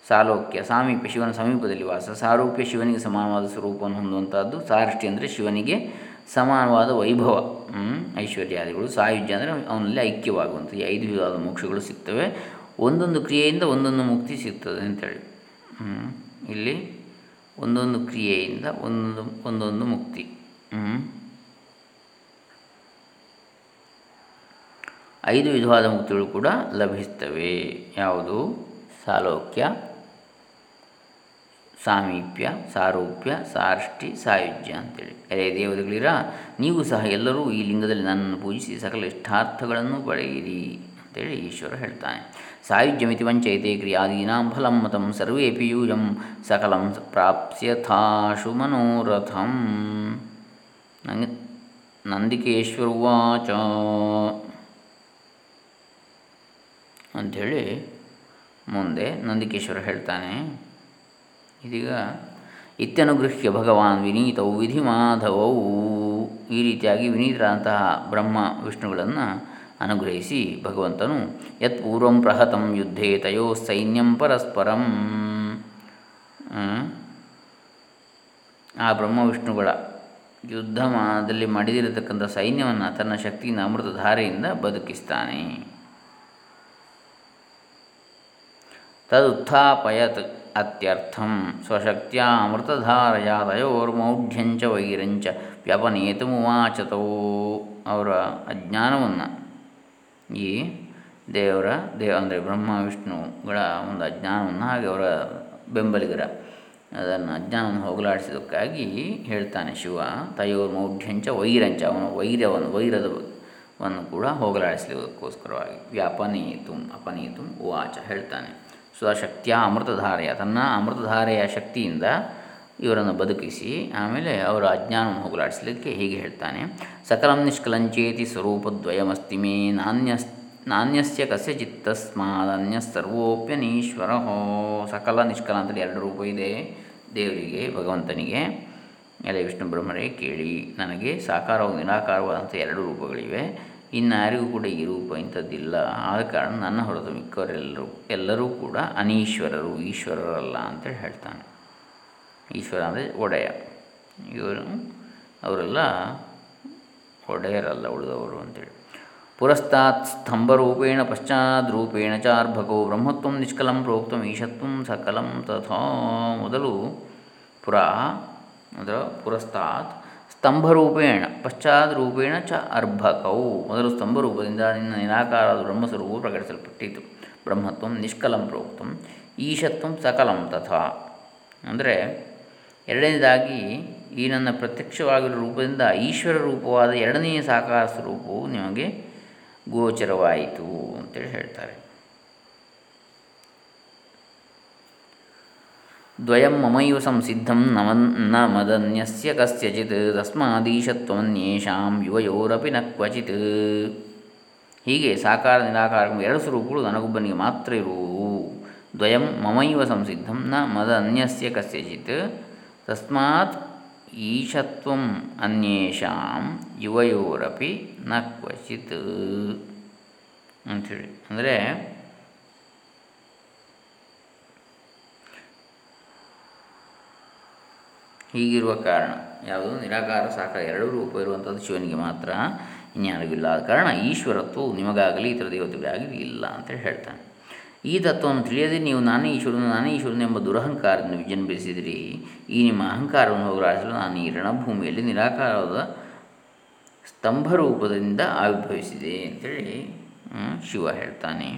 ಸಾಲೋಕ್ಯ, ಸಾಮೀಪ್ಯ ಶಿವನ ಸಮೀಪದಲ್ಲಿ ವಾಸ. ಸಾರೂಪ್ಯ ಶಿವನಿಗೆ ಸಮಾನವಾದ ಸ್ವರೂಪವನ್ನು ಹೊಂದುವಂಥದ್ದು ಸಾರಷ್ಟಿ ಅಂದರೆ ಶಿವನಿಗೆ ಸಮಾನವಾದ ವೈಭವ ಐಶ್ವರ್ಯಾದಿಗಳು, ಸಾಯುಜ್ಯ ಅಂದರೆ ಅವನಲ್ಲಿ ಐಕ್ಯವಾಗುವಂಥ ಈ ಐದು ವಿಧವಾದ ಮೋಕ್ಷಗಳು ಸಿಗ್ತವೆ. ಒಂದೊಂದು ಕ್ರಿಯೆಯಿಂದ ಒಂದೊಂದು ಮುಕ್ತಿ ಸಿಗ್ತದೆ ಅಂತೇಳಿ. ಇಲ್ಲಿ ಒಂದೊಂದು ಕ್ರಿಯೆಯಿಂದ ಒಂದೊಂದು ಒಂದೊಂದು ಮುಕ್ತಿ. ಐದು ವಿಧವಾದ ಮುಕ್ತಿಗಳು ಕೂಡ ಲಭಿಸ್ತವೆ. ಯಾವುದು? ಸಾಲೋಕ್ಯ ಸಾಮೀಪ್ಯ, ಸಾರೂಪ್ಯ, ಸಾರ್ಷ್ಟಿ, ಸಾಯುಜ್ಯ ಅಂತೇಳಿ. ಅರೇ ದೇವತೆಗಳಿರ, ನೀವು ಸಹ ಎಲ್ಲರೂ ಈ ಲಿಂಗದಲ್ಲಿ ನನ್ನನ್ನು ಪೂಜಿಸಿ ಸಕಲ ಇಷ್ಟಾರ್ಥಗಳನ್ನು ಪಡೆಯಿರಿ ಅಂತೇಳಿ ಈಶ್ವರ ಹೇಳ್ತಾನೆ. ಸಾಯುಜ್ಯಮಿತಿ ವಂಚಯತೆ ಕ್ರಿಯಾದೀನಾಂ ಫಲಂ ಮತಂ ಸರ್ವೇ ಪಿಯೂಜಂ ಸಕಲಂ ಪ್ರಾಪ್ಸ್ಯಥಾಶು ಮನೋರಥಂ. ನಂಗೆ ನಂದಿಕೇಶ್ವರುವಾಚ ಅಂಥೇಳಿ ಮುಂದೆ ನಂದಿಕೇಶ್ವರ ಹೇಳ್ತಾನೆ. ಇದೀಗ, ಇತ್ಯನುಗೃಹ್ಯ ಭಗವಾನ್ ವಿನೀತವು ಮಾಧವೌ ಈ ರೀತಿಯಾಗಿ ವಿನೀತರಾದಂತಹ ಬ್ರಹ್ಮ ವಿಷ್ಣುಗಳನ್ನು ಅನುಗ್ರಹಿಸಿ ಭಗವಂತನು, ಯತ್ ಪೂರ್ವಂ ಪ್ರಹತಂ ಯುದ್ಧೇ ತಯೋ ಸೈನ್ಯಂ ಪರಸ್ಪರಂ. ಆ ಬ್ರಹ್ಮ ವಿಷ್ಣುಗಳ ಯುದ್ಧ ಮಾದಲ್ಲಿ ಮಡಿದಿರತಕ್ಕಂಥ ಸೈನ್ಯವನ್ನು ತನ್ನ ಶಕ್ತಿಯಿಂದ ಅಮೃತಧಾರೆಯಿಂದ ಬದುಕಿಸ್ತಾನೆ. ತದುತ್ಥಾಪಯತ್ ಅತ್ಯರ್ಥಂ ಸ್ವಶಕ್ತಿಯ ಅಮೃತಧಾರಯ ತಯೋರ್ಮೌಢ್ಯಂಚ ವೈರಂಚ ವ್ಯಪನೇತುಮುವಾಚತೋ. ಅವರ ಅಜ್ಞಾನವನ್ನು ಈ ದೇವರ ದೇವ ಅಂದರೆ ಬ್ರಹ್ಮ, ವಿಷ್ಣುಗಳ ಒಂದು ಅಜ್ಞಾನವನ್ನು ಹಾಗೆ ಅವರ ಬೆಂಬಲಿಗರ ಅದನ್ನು ಅಜ್ಞಾನವನ್ನು ಹೋಗಲಾಡಿಸೋದಕ್ಕಾಗಿ ಹೇಳ್ತಾನೆ ಶಿವ ತಯೋರ್ ಮೌಢ್ಯಂಚ ವೈರಂಚ, ಅವನ ವೈರ್ಯವನ್ನು, ವೈರದವನ್ನು ಕೂಡ ಹೋಗಲಾಡಿಸಲಿಕ್ಕೋಸ್ಕರವಾಗಿ ವ್ಯಾಪನೀತು, ಅಪನೀತು ಉವಾಚ ಹೇಳ್ತಾನೆ. ಸ್ವಶಕ್ತಿಯ ಅಮೃತಧಾರೆಯ, ತನ್ನ ಅಮೃತಧಾರೆಯ ಶಕ್ತಿಯಿಂದ ಇವರನ್ನು ಬದುಕಿಸಿ, ಆಮೇಲೆ ಅವರ ಅಜ್ಞಾನವನ್ನು ಹೋಗಲಾಡಿಸಲಿಕ್ಕೆ ಹೀಗೆ ಹೇಳ್ತಾನೆ, ಸಕಲಂ ನಿಷ್ಕಲಂಚೇತಿ ಸ್ವರೂಪದ್ವಯಮಸ್ತಿ ಮೇ ನಾಣ್ಯ ನಾಣ್ಯಸ್ಯ ಕಸ್ಯಚಿತ್ ತಸ್ಮಾದನ್ಯ ಸರ್ವೋಪ್ಯನೀಶ್ವರ ಹೋ ಸಕಲ ನಿಷ್ಕಲ ಅಂತೇಳಿ ಎರಡು ರೂಪ ಇದೆ, ದೇವರಿಗೆ, ಭಗವಂತನಿಗೆ. ಎಲೆ ವಿಷ್ಣು ಬ್ರಹ್ಮರೇ ಕೇಳಿ, ನನಗೆ ಸಾಕಾರವು ನಿರಾಕಾರವಾದಂಥ ಎರಡು ರೂಪಗಳಿವೆ. ಇನ್ನಾರಿಗೂ ಕೂಡ ಈ ರೂಪ ಇಂಥದ್ದಿಲ್ಲ. ಆದ ಕಾರಣ ನನ್ನ ಹೊರತು ಮಿಕ್ಕವರೆಲ್ಲರೂ, ಎಲ್ಲರೂ ಕೂಡ ಅನೀಶ್ವರರು, ಈಶ್ವರರಲ್ಲ ಅಂತೇಳಿ ಹೇಳ್ತಾನೆ. ಈಶ್ವರ ಅಂದರೆ ಒಡೆಯ. ಇವರು, ಅವರೆಲ್ಲ ಒಡೆಯರಲ್ಲ ಉಳಿದವರು ಅಂತೇಳಿ. ಪುರಸ್ತಾತ್ ಸ್ತಂಭರೂಪೇಣ ಪಶ್ಚಾದ್ರೂಪೇಣ ಚಾರ್ಭಕೋ ಬ್ರಹ್ಮತ್ವ ನಿಷ್ಕಲಂ ಪ್ರೋಕ್ತಂ ಈಶತ್ವ ಸಕಲಂ ತಥಾ. ಮೊದಲು ಪುರ, ಅಂದರೆ ಪುರಸ್ತಾತ್ ಸ್ತಂಭರೂಪೇಣ ಪಶ್ಚಾತ್ ರೂಪೇಣ ಚ ಅರ್ಭಕವು ಮೊದಲು ಸ್ತಂಭರೂಪದಿಂದ ನಿನ್ನ ನಿರಾಕಾರದ ಬ್ರಹ್ಮಸ್ವರೂಪವು ಪ್ರಕಟಿಸಲ್ಪಟ್ಟಿತು. ಬ್ರಹ್ಮತ್ವ ನಿಷ್ಕಲಂ ಪ್ರೋಕ್ತಂ, ಈಶತ್ವ ಸಕಲಂ ತಥಾ. ಅಂದರೆ ಎರಡನೇದಾಗಿ ಈ ನನ್ನ ಪ್ರತ್ಯಕ್ಷವಾಗಿರುವ ರೂಪದಿಂದ ಈಶ್ವರ ರೂಪವಾದ ಎರಡನೆಯ ಸಾಕಾರ ಸ್ವರೂಪವು ನಿಮಗೆ ಗೋಚರವಾಯಿತು ಅಂತೇಳಿ ಹೇಳ್ತಾರೆ. ದ್ವಯಂ ಮಮೈವ ಸಂಸಿದ್ಧಂ ನಮನ್ನ ಮದನ್ಯಸ್ಯ ಕಸ್ಯಚಿತ್, ತಸ್ಮಾದೀಶತ್ವನ್ಯೇಷಾಂ ಯುವಯೋರಪಿ ನ ಕ್ವಚಿತ್. ಹೀಗೆ ಸಾಕಾರ ನಿರಾಕಾರ ಎರಡು ಸ್ವರೂಪಗಳು ನನಗೊಬ್ಬನಿಗೆ ಮಾತ್ರ ಇರುವು. ದ್ವಯಂ ಮಮೈವ ಸಂಸಿದ್ಧಂ ನ ಮದ ಅನ್ಯಸ್ಯ ಕಸ್ಯಚಿತ್, ತಸ್ಮಾತ್ ಈಶತ್ವಂ ಅನ್ಯೇಷಾಂ ಯುವಯೋರಪಿ ನ ಕ್ವಚಿತ್. ಅಂಥೇಳಿ ಅಂದರೆ ಹೀಗಿರುವ ಕಾರಣ, ಯಾವುದು? ನಿರಾಕಾರ ಸಾಕಾರ ಎರಡೂ ರೂಪ ಇರುವಂಥದ್ದು ಶಿವನಿಗೆ ಮಾತ್ರ ಇನ್ಯಾರಿಗಿಲ್ಲ ಆದ ಕಾರಣ ಈಶ್ವರತ್ವವು ನಿಮಗಾಗಲಿ ಇತರ ದೇವತೆಗಳಾಗಲಿ ಇಲ್ಲ ಅಂತೇಳಿ ಹೇಳ್ತಾನೆ. ಈ ತತ್ವವನ್ನು ತಿಳಿಯದೆ ನೀವು ನಾನೇ ಈಶ್ವರನು ನಾನೇ ಈಶ್ವರನು ಎಂಬ ದುರಹಂಕಾರದಿಂದ ವಿಜೃಂಭಿಸಿದಿರಿ ಈ ನಿಮ್ಮ ಅಹಂಕಾರವನ್ನು ಹೋಗಲಾಡಿಸಲು ನಾನು ಈ ರಣಭೂಮಿಯಲ್ಲಿ ನಿರಾಕಾರವಾದ ಸ್ತಂಭ ರೂಪದಿಂದ ಆವಿರ್ಭವಿಸಿದೆ ಅಂತೇಳಿ ಶಿವ ಹೇಳ್ತಾನೆ.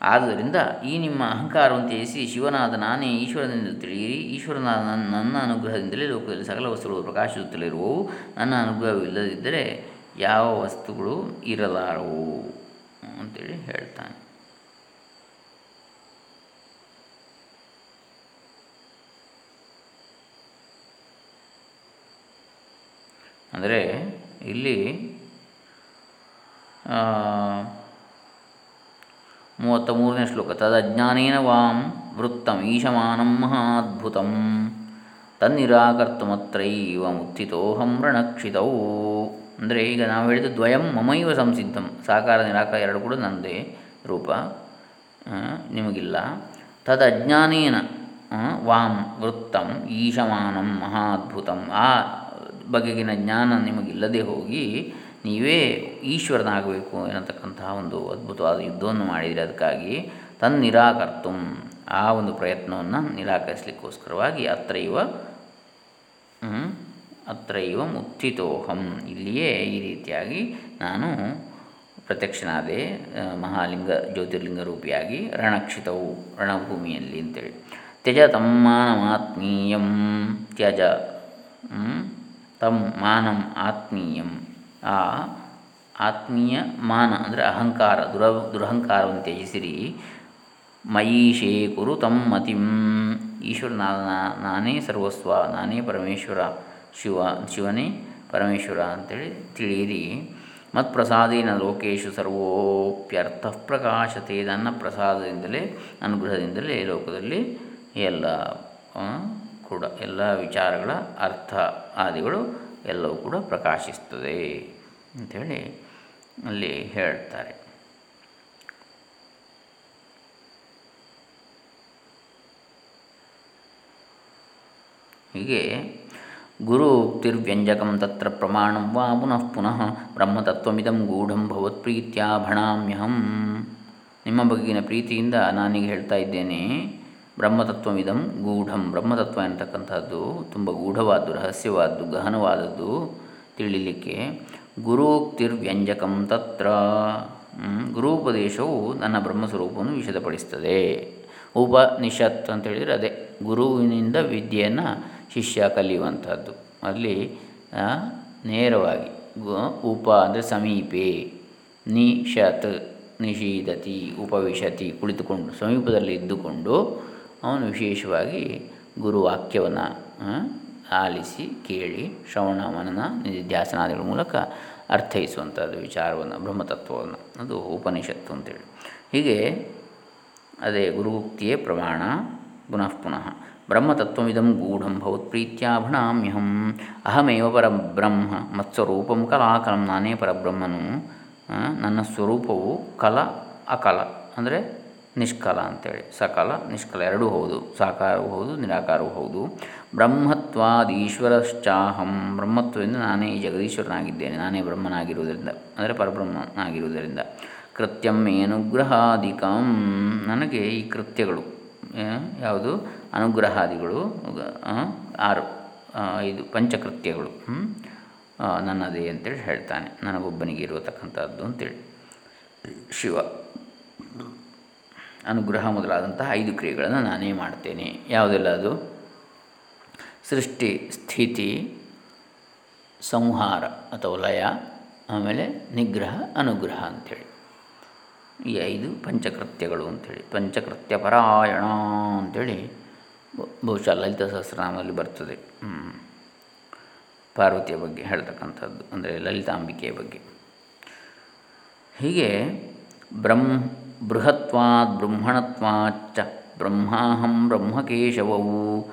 ಆದ್ದರಿಂದ ಈ ನಿಮ್ಮ ಅಹಂಕಾರವನ್ನು ತ್ಯಜಿಸಿ ಶಿವನಾದ ನಾನೇ ಈಶ್ವರನಿಂದ ತಿಳಿಯಿರಿ. ಈಶ್ವರನಾದ ನನ್ನ ನನ್ನ ಅನುಗ್ರಹದಿಂದಲೇ ಲೋಕದಲ್ಲಿ ಸಕಲ ವಸ್ತುಗಳು ಪ್ರಕಾಶಿಸುತ್ತಲಿರುವವು ನನ್ನ ಅನುಗ್ರಹವಿಲ್ಲದಿದ್ದರೆ ಯಾವ ವಸ್ತುಗಳು ಇರಲಾರವು? ಅಂತೇಳಿ ಹೇಳ್ತಾನೆ. ಅಂದರೆ ಇಲ್ಲಿ ಮೂವತ್ತ ಮೂರನೇ ಶ್ಲೋಕ. ತದಜ್ಞಾನೇನ ವಾಂ ವೃತ್ತಂ ಈಶಮಾನಂ ಮಹಾದ್ಭುತಂ. ತನ್ನಿರಾಕರ್ತುಮತ್ರೈವ ಮುತ್ಥಿತೋಹಂ ರಣಕ್ಷಿತೌ. ಅಂದರೆ ಈಗ ನಾವು ಹೇಳಿದ ದ್ವಯಂ ಮಮೈವ ಸಂಸಿದ್ಧಂ. ಸಾಕಾರ, ನಿರಾಕಾರ ಎರಡು ಕೂಡ ನನ್ನದೇ ರೂಪ. ನಿಮಗಿಲ್ಲ. ತದಜ್ಞಾನೇನ ವಾಂ ವೃತ್ತಂ ಈಶಮಾನಂ ಮಹಾದ್ಭುತಂ. ಆ ಬಗೆಗಿನ ಜ್ಞಾನ ನಿಮಗಿಲ್ಲದೆ ಹೋಗಿ ನೀವೇ ಈಶ್ವರನಾಗಬೇಕು ಎನ್ನತಕ್ಕಂತಹ ಒಂದು ಅದ್ಭುತವಾದ ಯುದ್ಧವನ್ನು ಮಾಡಿದರೆ ಅದಕ್ಕಾಗಿ ತನ್ನ ನಿರಾಕರ್ತು ಆ ಒಂದು ಪ್ರಯತ್ನವನ್ನು ನಿರಾಕರಿಸಲಿಕ್ಕೋಸ್ಕರವಾಗಿ ಅತ್ರೈವ ಅತ್ರೈವ ಮುತ್ಥಿತೋಹಂ ಇಲ್ಲಿಯೇ ಈ ರೀತಿಯಾಗಿ ನಾನು ಪ್ರತ್ಯಕ್ಷನಾದೆ ಮಹಾಲಿಂಗ, ಜ್ಯೋತಿರ್ಲಿಂಗ ರೂಪಿಯಾಗಿ ರಣಕ್ಷಿತವು ರಣಭೂಮಿಯಲ್ಲಿ ಅಂತೇಳಿ. ತ್ಯಜ ತಮ್ಮಾನಮಾತ್ಮೀಯಂ ತ್ಯಜ ತಮ್ಮ ಮಾನಂ ಆತ್ಮೀಯಂ. ಆ ಆತ್ಮೀಯ ಮಾನ, ಅಂದರೆ ಅಹಂಕಾರ, ದುರ, ದುರಹಂಕಾರವನ್ನು ತ್ಯಜಿಸಿರಿ. ಮಯೀಶೇ ಕುರು ತಮ್ಮ ಮತಿಂ. ಈಶ್ವರ ನಾನೇ ಸರ್ವಸ್ವ, ನಾನೇ ಪರಮೇಶ್ವರ, ಶಿವ, ಶಿವನೇ ಪರಮೇಶ್ವರ ಅಂತೇಳಿ ತಿಳಿಯಿರಿ. ಮತ್ಪ್ರಸಾದೇನ ಲೋಕೇಶು ಸರ್ವೋಪ್ಯರ್ಥ ಪ್ರಕಾಶತೆ. ನನ್ನ ಪ್ರಸಾದದಿಂದಲೇ, ಅನುಗ್ರಹದಿಂದಲೇ ಲೋಕದಲ್ಲಿ ಎಲ್ಲ ಕೂಡ ಎಲ್ಲ ವಿಚಾರಗಳ ಅರ್ಥ ಆದಿಗಳು ಎಲ್ಲವೂ ಕೂಡ ಪ್ರಕಾಶಿಸ್ತದೆ ಅಂಥೇಳಿ ಅಲ್ಲಿ ಹೇಳ್ತಾರೆ. ಹೀಗೆ ಗುರು ಉಕ್ತಿರ್ವ್ಯಂಜಕಂ ತತ್ರ ಪ್ರಮಾಣಂ ವಾ ಪುನಃ ಪುನಃ ಬ್ರಹ್ಮತತ್ವಮಿದಂ ಗೂಢಂ ಭವತ್ಪ್ರೀತ್ಯಾ ಭಣಾಮ್ಯಹಂ. ನಿಮ್ಮ ಬಗೆಗಿನ ಪ್ರೀತಿಯಿಂದ ನಾನೀಗ ಹೇಳ್ತಾ ಇದ್ದೇನೆ. ಬ್ರಹ್ಮತತ್ವಮಿದಂ ಗೂಢಂ. ಬ್ರಹ್ಮತತ್ವ ಎನ್ನತಕ್ಕಂಥದ್ದು ತುಂಬ ಗೂಢವಾದ್ದು, ರಹಸ್ಯವಾದ್ದು, ಗಹನವಾದದ್ದು ತಿಳಿಲಿಕ್ಕೆ. ಗುರುಕ್ತಿರ್ವ್ಯಂಜಕಂ ತತ್ರ. ಗುರುಪದೇಶವು ನನ್ನ ಬ್ರಹ್ಮಸ್ವರೂಪವನ್ನು ವಿಷದಪಡಿಸ್ತದೆ. ಉಪನಿಷತ್ ಅಂತ ಹೇಳಿದರೆ ಅದೇ, ಗುರುವಿನಿಂದ ವಿದ್ಯೆಯನ್ನು ಶಿಷ್ಯ ಕಲಿಯುವಂಥದ್ದು. ಅಲ್ಲಿ ನೇರವಾಗಿ ಉಪ ಅಂದರೆ ಸಮೀಪೆ, ನಿಷತ್, ನಿಷೀದತಿ, ಉಪವಿಶತಿ ಕುಳಿತುಕೊಂಡು, ಸಮೀಪದಲ್ಲಿ ಇದ್ದುಕೊಂಡು ಅವನು ವಿಶೇಷವಾಗಿ ಗುರುವಾಕ್ಯವನ್ನು ಆಲಿಸಿ, ಕೇಳಿ ಶ್ರವಣ ಮನನ ನಿಧ್ಯಾಸನಾದಿಗಳ ಮೂಲಕ ಅರ್ಥೈಸುವಂಥದ್ದು ವಿಚಾರವನ್ನು, ಬ್ರಹ್ಮತತ್ವವನ್ನು, ಅದು ಉಪನಿಷತ್ತು ಅಂತೇಳಿ. ಹೀಗೆ ಅದೇ ಗುರುಗುಕ್ತಿಯೇ ಪ್ರಮಾಣ, ಪುನಃ ಪುನಃ. ಬ್ರಹ್ಮತತ್ವಮಿದಂ ಗೂಢಂ ಭವತ್ ಭವತ್ಪ್ರೀತ್ಯಾಭಣಾಮ್ಯಹಂ ಅಹಮೇವ ಪರಬ್ರಹ್ಮ, ಮತ್ಸ್ವರೂಪಂ ಕಲಾಕಲಂ, ನಾನೇ ಪರಬ್ರಹ್ಮನು ನನ್ನ ಸ್ವರೂಪವು ಕಲ, ಅಕಲ, ಅಂದರೆ ನಿಷ್ಕಲ ಅಂತೇಳಿ. ಸಕಲ, ನಿಷ್ಕಲ ಎರಡೂ ಹೌದು. ಸಾಕಾರವೂ ಹೌದು, ನಿರಾಕಾರವೂ ಹೌದು. ಬ್ರಹ್ಮತ್ವಾದೀಶ್ವರಶ್ಚಾಹಂ. ಬ್ರಹ್ಮತ್ವದಿಂದ ನಾನೇ ಈ ಜಗದೀಶ್ವರನಾಗಿದ್ದೇನೆ. ನಾನೇ ಬ್ರಹ್ಮನಾಗಿರುವುದರಿಂದ, ಅಂದರೆ ಪರಬ್ರಹ್ಮನಾಗಿರುವುದರಿಂದ. ಕೃತ್ಯಂ ಅನುಗ್ರಹಾದಿಕಂ ನನಗೆ ಈ ಕೃತ್ಯಗಳು ಯಾವುದು? ಅನುಗ್ರಹಾದಿಗಳು ಆರು ಐದು ಪಂಚಕೃತ್ಯಗಳು ನನ್ನದೇ ಅಂತೇಳಿ ಹೇಳ್ತಾನೆ. ನನಗೊಬ್ಬನಿಗೆ ಇರತಕ್ಕಂಥದ್ದು ಅಂತೇಳಿ. ಶಿವ. ಅನುಗ್ರಹ ಮೊದಲಾದಂತಹ ಐದು ಕ್ರಿಯೆಗಳನ್ನು ನಾನೇ ಮಾಡ್ತೇನೆ. ಯಾವುದೆಲ್ಲ ಅದು? ಸೃಷ್ಟಿ, ಸ್ಥಿತಿ, ಸಂಹಾರ ಅಥವಾ ಲಯ, ಆಮೇಲೆ ನಿಗ್ರಹ, ಅನುಗ್ರಹ ಅಂಥೇಳಿ. ಈ ಐದು ಪಂಚಕೃತ್ಯಗಳು ಅಂಥೇಳಿ. ಪಂಚಕೃತ್ಯ ಪರಾಯಣ ಅಂಥೇಳಿ ಬಹುಶಃ ಲಲಿತ ಸಹಸ್ರನಾಮದಲ್ಲಿ ಬರ್ತದೆ. ಪಾರ್ವತಿಯ ಬಗ್ಗೆ ಹೇಳ್ತಕ್ಕಂಥದ್ದು, ಅಂದರೆ ಲಲಿತಾಂಬಿಕೆಯ ಬಗ್ಗೆ. ಹೀಗೆ ಬ್ರಹ್ಮ ಬೃಹತ್ವಾತ್ ಬ್ರಹ್ಮಣತ್ವಾಚ್ಚ ಬ್ರಹ್ಮಾಹಂ ಬ್ರಹ್ಮಕೇಶವವು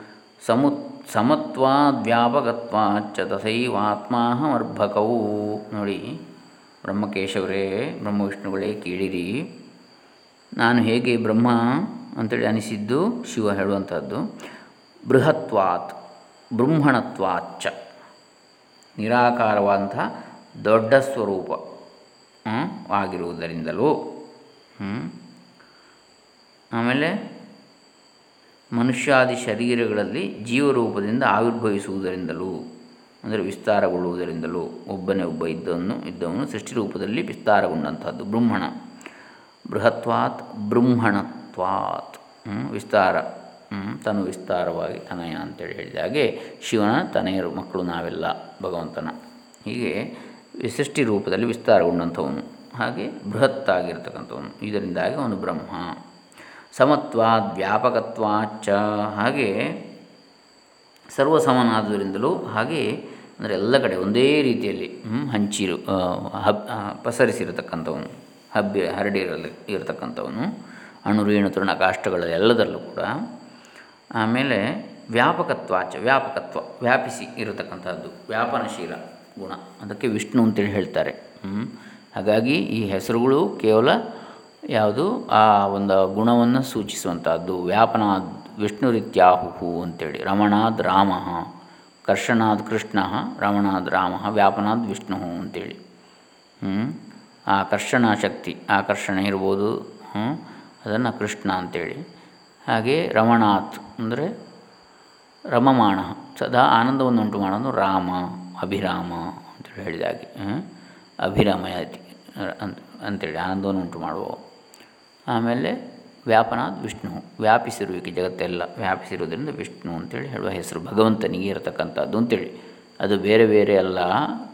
ಸಮು ಸಮತ್ವಾದ್ವ್ಯಾಪಕತ್ವಾಚ್ಚ ತಥೈವಾತ್ಮಾಹಮರ್ಭಕವು ನೋಡಿ, ಬ್ರಹ್ಮಕೇಶವರೇ, ಬ್ರಹ್ಮವಿಷ್ಣುಗಳೇ ಕೇಳಿರಿ. ನಾನು ಹೇಗೆ ಬ್ರಹ್ಮ ಅಂತೇಳಿ ಅನಿಸಿದ್ದು ಶಿವ ಹೇಳುವಂಥದ್ದು. ಬೃಹತ್ವಾತ್, ಬ್ರಹ್ಮಣತ್ವಾಚ್ಚ ನಿರಾಕಾರವಾದಂಥ ದೊಡ್ಡ ಸ್ವರೂಪ ಆಗಿರುವುದರಿಂದಲೂ. ಆಮೇಲೆ ಮನುಷ್ಯಾದಿ ಶರೀರಗಳಲ್ಲಿ ಜೀವರೂಪದಿಂದ ಆವಿರ್ಭವಿಸುವುದರಿಂದಲೂ, ಅಂದರೆ ವಿಸ್ತಾರಗೊಳ್ಳುವುದರಿಂದಲೂ ಒಬ್ಬನೇ ಒಬ್ಬ ಇದ್ದವನು ಇದ್ದವನು ಸೃಷ್ಟಿ ರೂಪದಲ್ಲಿ ವಿಸ್ತಾರಗೊಂಡಂಥದ್ದು ಬ್ರಹ್ಮಣ. ಬೃಹತ್ವಾತ್ ಬ್ರಹ್ಮಣತ್ವಾತ್. ವಿಸ್ತಾರ. ತನು ವಿಸ್ತಾರವಾಗಿ ತನಯ ಅಂತೇಳಿ ಹೇಳಿದ ಹಾಗೆ ಶಿವನ ತನೆಯರು ಮಕ್ಕಳು ನಾವೆಲ್ಲ ಭಗವಂತನ. ಹೀಗೆ ಸೃಷ್ಟಿ ರೂಪದಲ್ಲಿ ವಿಸ್ತಾರಗೊಂಡಂಥವನು. ಹಾಗೆ ಬೃಹತ್ತಾಗಿರ್ತಕ್ಕಂಥವನು. ಇದರಿಂದಾಗಿ ಅವನು ಬ್ರಹ್ಮ. ಸಮತ್ವಾದ್ ವ್ಯಾಪಕತ್ವಾಚ ಹಾಗೆ ಸರ್ವಸಮನಾದುದರಿಂದಲೂ ಹಾಗೆ ಅಂದರೆ ಎಲ್ಲ ಕಡೆ ಒಂದೇ ರೀತಿಯಲ್ಲಿ ಹಂಚಿರು ಹಬ್ ಪಸರಿಸಿರತಕ್ಕಂಥವನು, ಹಬ್ಬಿ, ಹರಡಿರಲಿ, ಇರತಕ್ಕಂಥವನು, ಅಣುರೇಣು, ತೃಣ ಕಾಷ್ಟಗಳೆಲ್ಲದರಲ್ಲೂ ಕೂಡ ಆಮೇಲೆ ವ್ಯಾಪಕತ್ವಾಚ ವ್ಯಾಪಕತ್ವ, ವ್ಯಾಪಿಸಿ ಇರತಕ್ಕಂಥದ್ದು, ವ್ಯಾಪನಶೀಲ ಗುಣ. ಅದಕ್ಕೆ ವಿಷ್ಣು ಅಂತೇಳಿ ಹೇಳ್ತಾರೆ. ಹಾಗಾಗಿ ಈ ಹೆಸರುಗಳು ಕೇವಲ ಯಾವುದು ಆ ಒಂದು ಗುಣವನ್ನು ಸೂಚಿಸುವಂಥದ್ದು. ವ್ಯಾಪನ ವಿಷ್ಣು ರೀತ್ಯಾಹುಹು ಅಂತೇಳಿ. ರಮಣಾದ್ ರಾಮ, ಕರ್ಷಣಾದ್ ಕೃಷ್ಣ, ರಮಣಾದ್ ರಾಮ, ವ್ಯಾಪನಾದ್ ವಿಷ್ಣು ಅಂತೇಳಿ. ಆಕರ್ಷಣ ಶಕ್ತಿ ಆಕರ್ಷಣೆ ಇರ್ಬೋದು. ಅದನ್ನು ಕೃಷ್ಣ ಅಂತೇಳಿ. ಹಾಗೆ ರಮಣಾತ್ ಅಂದರೆ ರಮಮಾಣ, ಸದಾ ಆನಂದವನ್ನು ಉಂಟು ಮಾಡೋದು ರಾಮ, ಅಭಿರಾಮ ಅಂತೇಳಿ ಹೇಳಿದಾಗೆ ಅಭಿರಾಮಯತಿ. ಅಂತ ಅಂತೇಳಿ ಆನಂದವನ್ನು ಉಂಟು ಮಾಡುವ ಆಮೇಲೆ ವ್ಯಾಪನಾದ ವಿಷ್ಣು, ವ್ಯಾಪಿಸಿರುವಿಕೆ ಜಗತ್ತೆಲ್ಲ ವ್ಯಾಪಿಸಿರುವುದರಿಂದ ವಿಷ್ಣು ಅಂತೇಳಿ ಹೇಳುವ ಹೆಸರು ಭಗವಂತನಿಗೆ ಇರತಕ್ಕಂಥದ್ದು ಅಂತೇಳಿ. ಅದು ಬೇರೆ ಬೇರೆ ಅಲ್ಲ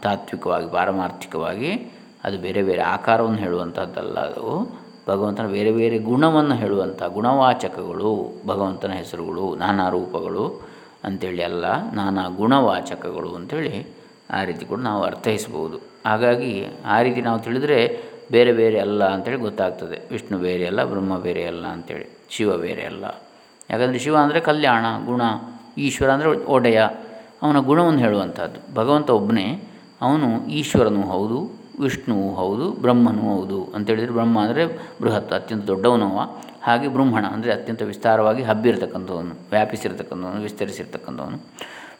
ತಾತ್ವಿಕವಾಗಿ, ಪಾರಮಾರ್ಥಿಕವಾಗಿ ಅದು ಬೇರೆ ಬೇರೆ ಆಕಾರವನ್ನು ಹೇಳುವಂಥದ್ದಲ್ಲ ಅದು. ಭಗವಂತನ ಬೇರೆ ಬೇರೆ ಗುಣವನ್ನು ಹೇಳುವಂಥ ಗುಣವಾಚಕಗಳು, ಭಗವಂತನ ಹೆಸರುಗಳು, ನಾನಾ ರೂಪಗಳು ಅಂಥೇಳಿ ಅಲ್ಲ ನಾನಾ ಗುಣವಾಚಕಗಳು ಅಂಥೇಳಿ ಆ ರೀತಿ ಕೂಡ ನಾವು ಅರ್ಥೈಸ್ಬೋದು ಹಾಗಾಗಿ ಆ ರೀತಿ ನಾವು ತಿಳಿದರೆ ಬೇರೆ ಬೇರೆ ಅಲ್ಲ ಅಂಥೇಳಿ ಗೊತ್ತಾಗ್ತದೆ. ವಿಷ್ಣು ಬೇರೆ ಅಲ್ಲ, ಬ್ರಹ್ಮ ಬೇರೆ ಅಲ್ಲ ಅಂಥೇಳಿ ಶಿವ ಬೇರೆ ಅಲ್ಲ. ಯಾಕಂದರೆ ಶಿವ ಅಂದರೆ ಕಲ್ಯಾಣ, ಗುಣ, ಈಶ್ವರ ಅಂದರೆ ಒಡೆಯ. ಅವನ ಗುಣವನ್ನು ಹೇಳುವಂಥದ್ದು. ಭಗವಂತ ಒಬ್ಬನೇ, ಅವನು ಈಶ್ವರನೂ ಹೌದು, ವಿಷ್ಣುವು ಹೌದು, ಬ್ರಹ್ಮನೂ ಹೌದು. ಅಂತೇಳಿದರೆ ಬ್ರಹ್ಮ ಅಂದರೆ ಬೃಹತ್, ಅತ್ಯಂತ ದೊಡ್ಡವನವ. ಹಾಗೆ ಬ್ರಹ್ಮಣ ಅಂದರೆ ಅತ್ಯಂತ ವಿಸ್ತಾರವಾಗಿ ಹಬ್ಬಿರತಕ್ಕಂಥವನು, ವ್ಯಾಪಿಸಿರ್ತಕ್ಕಂಥವನು, ವಿಸ್ತರಿಸಿರ್ತಕ್ಕಂಥವನು.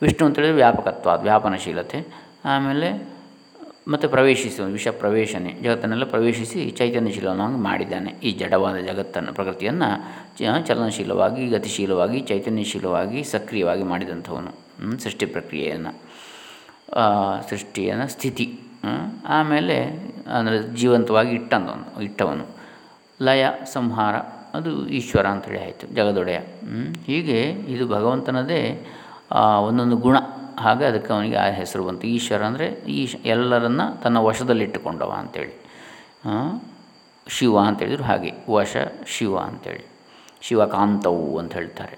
ವಿಷ್ಣು ಅಂತೇಳಿದರೆ ವ್ಯಾಪಕತ್ವ, ವ್ಯಾಪನಶೀಲತೆ. ಆಮೇಲೆ ಮತ್ತು ಪ್ರವೇಶಿಸುವ ವಿಷ ಪ್ರವೇಶನೆ, ಜಗತ್ತನ್ನೆಲ್ಲ ಪ್ರವೇಶಿಸಿ ಚೈತನ್ಯಶೀಲವನ್ನು ಮಾಡಿದ್ದಾನೆ. ಈ ಜಡವಾದ ಜಗತ್ತನ್ನು, ಪ್ರಕೃತಿಯನ್ನು ಚಲನಶೀಲವಾಗಿ, ಗತಿಶೀಲವಾಗಿ, ಚೈತನ್ಯಶೀಲವಾಗಿ, ಸಕ್ರಿಯವಾಗಿ ಮಾಡಿದಂಥವನು. ಸೃಷ್ಟಿ ಪ್ರಕ್ರಿಯೆಯನ್ನು. ಸೃಷ್ಟಿಯನ್ನು ಸ್ಥಿತಿ. ಆಮೇಲೆ ಅಂದರೆ ಜೀವಂತವಾಗಿ ಇಟ್ಟಂದವನು, ಇಟ್ಟವನು. ಲಯ, ಸಂಹಾರ, ಅದು ಈಶ್ವರ ಅಂತೇಳಿ ಆಯಿತು, ಜಗದೊಡೆಯ. ಹೀಗೆ ಇದು ಭಗವಂತನದೇ ಒಂದೊಂದು ಗುಣ. ಹಾಗೆ ಅದಕ್ಕೆ ಅವನಿಗೆ ಆ ಹೆಸರು ಬಂತು. ಈಶ್ವರ ಅಂದರೆ ಈಶ್ ಎಲ್ಲರನ್ನು ತನ್ನ ವಶದಲ್ಲಿಟ್ಟುಕೊಂಡವ ಅಂಥೇಳಿ ಶಿವ ಅಂತೇಳಿದ್ರು ಹಾಗೆ. ವಶ, ಶಿವ ಅಂಥೇಳಿ ಶಿವಕಾಂತವು ಅಂತ ಹೇಳ್ತಾರೆ.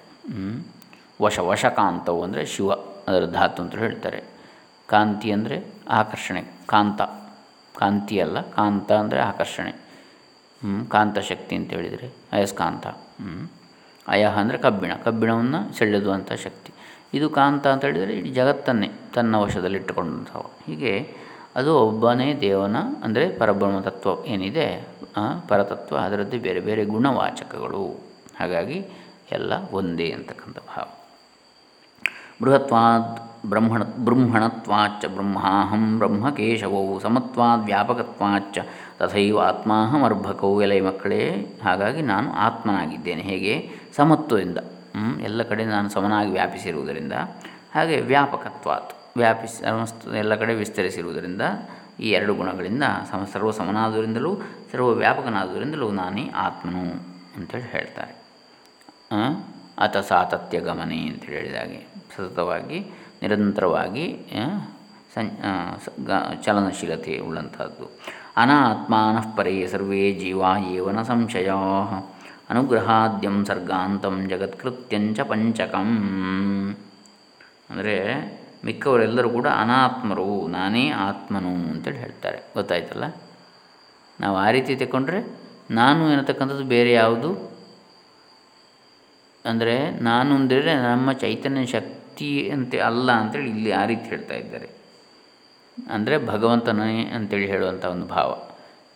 ವಶ, ವಶಕಾಂತವು ಅಂದರೆ ಶಿವ, ಅದರ ಧಾತು ಅಂತ ಹೇಳ್ತಾರೆ. ಕಾಂತಿ ಅಂದರೆ ಆಕರ್ಷಣೆ. ಕಾಂತ. ಕಾಂತಿ ಅಲ್ಲ, ಕಾಂತ ಅಂದರೆ ಆಕರ್ಷಣೆ. ಕಾಂತ ಶಕ್ತಿ ಅಂತ ಹೇಳಿದರೆ ಅಯಸ್ಕಾಂತ. ಅಯಹ ಅಂದರೆ ಕಬ್ಬಿಣ. ಕಬ್ಬಿಣವನ್ನು ಸೆಳೆದುವಂಥ ಶಕ್ತಿ. ಇದು ಕಾಂತ ಅಂತ ಹೇಳಿದರೆ ಇಡೀ ಜಗತ್ತನ್ನೇ ತನ್ನ ವಶದಲ್ಲಿಟ್ಟುಕೊಂಡಂಥವು ಹೀಗೆ ಅದು ಒಬ್ಬನೇ ದೇವನ, ಅಂದರೆ ಪರಬ್ರಹ್ಮ ತತ್ವ ಏನಿದೆ ಪರತತ್ವ, ಅದರದ್ದು ಬೇರೆ ಬೇರೆ ಗುಣವಾಚಕಗಳು. ಹಾಗಾಗಿ ಎಲ್ಲ ಒಂದೇ ಅಂತಕ್ಕಂಥ ಭಾವ. ಬೃಹತ್ವಾದ್ ಬ್ರಹ್ಮಣ ಬ್ರಹ್ಮಣತ್ವಾಚ ಬ್ರಹ್ಮಾಹಂ ಬ್ರಹ್ಮಕೇಶವೌ ಸಮತ್ವಾದ್ ವ್ಯಾಪಕತ್ವಾಚ್ಚ ತಥೈವ ಆತ್ಮಾಹಮರ್ಭಕೌ ಎಲೆ ಮಕ್ಕಳೇ. ಹಾಗಾಗಿ ನಾನು ಆತ್ಮನಾಗಿದ್ದೇನೆ. ಹೇಗೆ? ಸಮತ್ವದಿಂದ. ಎಲ್ಲ ಕಡೆ ನಾನು ಸಮನಾಗಿ ವ್ಯಾಪಿಸಿರುವುದರಿಂದ, ಹಾಗೆ ವ್ಯಾಪಕತ್ವಾತ್ ವ್ಯಾಪಿಸಿ ಎಲ್ಲ ಕಡೆ ವಿಸ್ತರಿಸಿರುವುದರಿಂದ ಈ ಎರಡು ಗುಣಗಳಿಂದ ಸಮ ಸರ್ವ ಸಮನಾದುದರಿಂದಲೂ ಸರ್ವ ವ್ಯಾಪಕನಾದುದರಿಂದಲೂ ನಾನೇ ಆತ್ಮನು ಅಂತೇಳಿ ಹೇಳ್ತಾರೆ. ಅತ ಸಾತತ್ಯ ಗಮನೆ ಅಂತೇಳಿ ಹೇಳಿದಾಗೆ ಸತತವಾಗಿ, ನಿರಂತರವಾಗಿ ಸಂ ಚಲನಶೀಲತೆ ಉಳ್ಳಂಥದ್ದು ಅನಾತ್ಮಾನಃ ಪರೇ ಸರ್ವೇ ಜೀವ ಏವನ ಸಂಶಯ. ಅನುಗ್ರಹಾದ್ಯಂ ಸರ್ಗಾಂತಂ ಜಗತ್ಕೃತ್ಯಂಚ ಪಂಚಕಂ. ಅಂದರೆ ಮಿಕ್ಕವರೆಲ್ಲರೂ ಕೂಡ ಅನಾತ್ಮರು, ನಾನೇ ಆತ್ಮನು ಅಂತೇಳಿ ಹೇಳ್ತಾರೆ. ಗೊತ್ತಾಯ್ತಲ್ಲ? ನಾವು ಆ ರೀತಿ ತಗೊಂಡ್ರೆ ನಾನು ಎನ್ನತಕ್ಕಂಥದ್ದು ಬೇರೆ ಯಾವುದು? ಅಂದರೆ ನಾನು ಅಂದರೆ ನಮ್ಮ ಚೈತನ್ಯ ಶಕ್ತಿ ಅಂತೆ ಅಲ್ಲ ಅಂತೇಳಿ ಇಲ್ಲಿ ಆ ರೀತಿ ಹೇಳ್ತಾ ಇದ್ದಾರೆ. ಅಂದರೆ ಭಗವಂತನೇ ಅಂತೇಳಿ ಹೇಳುವಂಥ ಒಂದು ಭಾವ.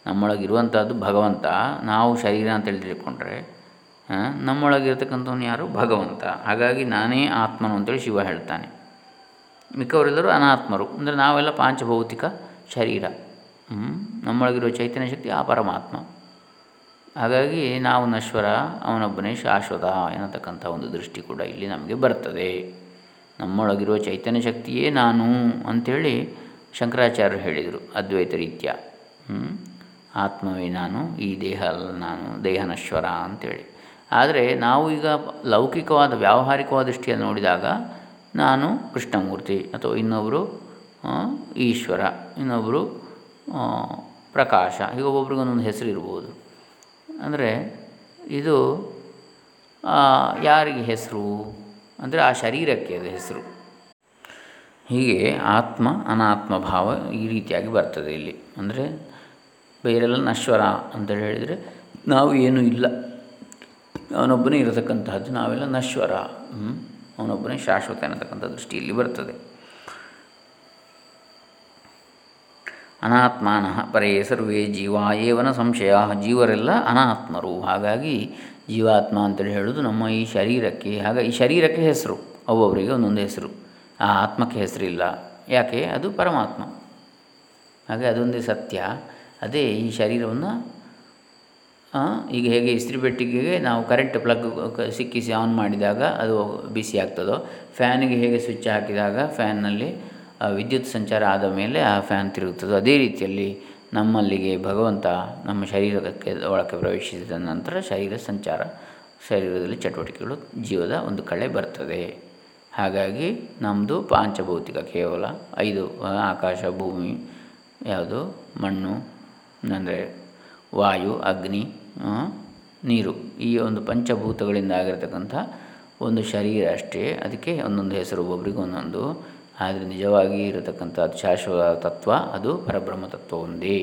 ನಮ್ಮೊಳಗಿರುವಂಥದ್ದು ಭಗವಂತ. ನಾವು ಶರೀರ ಅಂತೇಳಿ ತಿಳ್ಕೊಂಡ್ರೆ ನಮ್ಮೊಳಗಿರ್ತಕ್ಕಂಥವ್ನು ಯಾರು? ಭಗವಂತ. ಹಾಗಾಗಿ ನಾನೇ ಆತ್ಮನು ಅಂತೇಳಿ ಶಿವ ಹೇಳ್ತಾನೆ. ಮಿಕ್ಕವರೆಲ್ಲರೂ ಅನಾತ್ಮರು. ಅಂದರೆ ನಾವೆಲ್ಲ ಪಾಂಚಭೌತಿಕ ಶರೀರ. ನಮ್ಮೊಳಗಿರುವ ಚೈತನ್ಯ ಶಕ್ತಿ ಆ ಪರಮಾತ್ಮ. ಹಾಗಾಗಿ ನಾವು ನಶ್ವರ, ಅವನೊಬ್ಬನೇ ಶಾಶ್ವತ ಎನ್ನತಕ್ಕಂಥ ಒಂದು ದೃಷ್ಟಿ ಕೂಡ ಇಲ್ಲಿ ನಮಗೆ ಬರ್ತದೆ. ನಮ್ಮೊಳಗಿರುವ ಚೈತನ್ಯ ಶಕ್ತಿಯೇ ನಾನು ಅಂಥೇಳಿ ಶಂಕರಾಚಾರ್ಯರು ಹೇಳಿದರು ಅದ್ವೈತ ರೀತ್ಯ. ಆತ್ಮವೇ ನಾನು, ಈ ದೇಹ ಅಲ್ಲ ನಾನು, ದೇಹನಶ್ವರ ಅಂತೇಳಿ. ಆದರೆ ನಾವು ಈಗ ಲೌಕಿಕವಾದ, ವ್ಯಾವಹಾರಿಕವಾದ ದೃಷ್ಟಿಯನ್ನು ನೋಡಿದಾಗ ನಾನು ಕೃಷ್ಣಮೂರ್ತಿ ಅಥವಾ ಇನ್ನೊಬ್ಬರು ಈಶ್ವರ ಇನ್ನೊಬ್ಬರು ಪ್ರಕಾಶ ಈಗ ಒಬ್ಬೊಬ್ರಿಗೆ ಒಂದೊಂದು ಹೆಸರು ಇರ್ಬೋದು. ಅಂದರೆ ಇದು ಯಾರಿಗೆ ಹೆಸರು? ಅಂದರೆ ಆ ಶರೀರಕ್ಕೆ ಅದು ಹೆಸರು. ಹೀಗೆ ಆತ್ಮ, ಅನಾತ್ಮ ಭಾವ ಈ ರೀತಿಯಾಗಿ ಬರ್ತದೆ ಇಲ್ಲಿ. ಅಂದರೆ ಬೇರೆಲ್ಲ ನಶ್ವರ ಅಂತೇಳಿ ಹೇಳಿದರೆ, ನಾವು ಏನೂ ಇಲ್ಲ. ಅವನೊಬ್ಬನೇ ಇರತಕ್ಕಂತಹದ್ದು ನಾವೆಲ್ಲ ನಶ್ವರ. ಅವನೊಬ್ಬನೇ ಶಾಶ್ವತ ಅನ್ನತಕ್ಕಂಥ ದೃಷ್ಟಿಯಲ್ಲಿ ಬರ್ತದೆ. ಅನಾತ್ಮಾನಃ ಪರೇ ಸರ್ವೇ ಜೀವ ಏವನ ಸಂಶಯ, ಜೀವರೆಲ್ಲ ಅನಾತ್ಮರು. ಹಾಗಾಗಿ ಜೀವಾತ್ಮ ಅಂತೇಳಿ ಹೇಳೋದು ನಮ್ಮ ಈ ಶರೀರಕ್ಕೆ. ಹಾಗ, ಈ ಶರೀರಕ್ಕೆ ಹೆಸರು, ಒಬ್ಬೊಬ್ಬರಿಗೆ ಒಂದೊಂದು ಹೆಸರು. ಆ ಆತ್ಮಕ್ಕೆ ಹೆಸರಿಲ್ಲ. ಯಾಕೆ? ಅದು ಪರಮಾತ್ಮ. ಹಾಗೆ ಅದೊಂದೇ ಸತ್ಯ. ಅದೇ ಈ ಶರೀರವನ್ನು ಈಗ ಹೇಗೆ ಇಸ್ತ್ರಿ ಪೆಟ್ಟಿಗೆಗೆ ನಾವು ಕರೆಂಟ್ ಪ್ಲಗ್ ಸಿಕ್ಕಿಸಿ ಆನ್ ಮಾಡಿದಾಗ ಅದು ಬಿಸಿ ಆಗ್ತದೋ, ಫ್ಯಾನಿಗೆ ಹೇಗೆ ಸ್ವಿಚ್ ಹಾಕಿದಾಗ ಫ್ಯಾನ್ನಲ್ಲಿ ವಿದ್ಯುತ್ ಸಂಚಾರ ಆದ ಮೇಲೆ ಆ ಫ್ಯಾನ್ ತಿರುಗುತ್ತದೋ, ಅದೇ ರೀತಿಯಲ್ಲಿ ನಮ್ಮಲ್ಲಿಗೆ ಭಗವಂತ ನಮ್ಮ ಶರೀರಕ್ಕೆ ಒಳಕ್ಕೆ ಪ್ರವೇಶಿಸಿದ ನಂತರ ಶರೀರ ಸಂಚಾರ, ಶರೀರದಲ್ಲಿ ಚಟುವಟಿಕೆಗಳು ಜೀವದ ಒಂದು ಕಳೆ ಬರ್ತದೆ. ಹಾಗಾಗಿ ನಮ್ಮದು ಪಾಂಚಭೌತಿಕ ಕೇವಲ ಐದು ಆಕಾಶ, ಭೂಮಿ, ಯಾವುದು, ಮಣ್ಣು ಅಂದರೆ ವಾಯು, ಅಗ್ನಿ ನೀರು ಈ ಒಂದು ಪಂಚಭೂತಗಳಿಂದ ಆಗಿರತಕ್ಕಂಥ ಒಂದು ಶರೀರ ಅಷ್ಟೇ. ಅದಕ್ಕೆ ಒಂದೊಂದು ಹೆಸರು ಒಬ್ಬೊಬ್ಬರಿಗೂ ಒಂದೊಂದು. ಆದರೆ ನಿಜವಾಗಿ ಇರತಕ್ಕಂಥದ್ದು ಶಾಶ್ವತ ತತ್ವ, ಅದು ಪರಬ್ರಹ್ಮ ತತ್ವ ಒಂದೇ.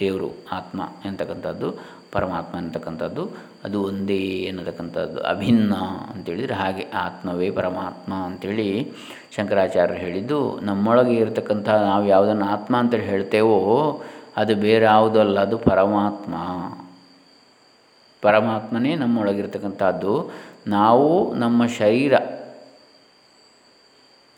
ದೇವರು, ಆತ್ಮ ಎಂತಕ್ಕಂಥದ್ದು, ಪರಮಾತ್ಮ ಅಂತಕ್ಕಂಥದ್ದು ಅದು ಒಂದೇ ಎನ್ನತಕ್ಕಂಥದ್ದು. ಅಭಿನ್ನ ಅಂತೇಳಿದರೆ ಹಾಗೆ ಆತ್ಮವೇ ಪರಮಾತ್ಮ ಅಂಥೇಳಿ ಶಂಕರಾಚಾರ್ಯರು ಹೇಳಿದ್ದು, ನಮ್ಮೊಳಗೆ ಇರತಕ್ಕಂಥ ನಾವು ಯಾವುದನ್ನು ಆತ್ಮ ಅಂತೇಳಿ ಹೇಳ್ತೇವೋ ಅದು ಬೇರೆ ಯಾವುದಲ್ಲ ಅದು ಪರಮಾತ್ಮ. ಪರಮಾತ್ಮನೇ ನಮ್ಮೊಳಗಿರ್ತಕ್ಕಂಥದ್ದು. ನಾವು ನಮ್ಮ ಶರೀರ.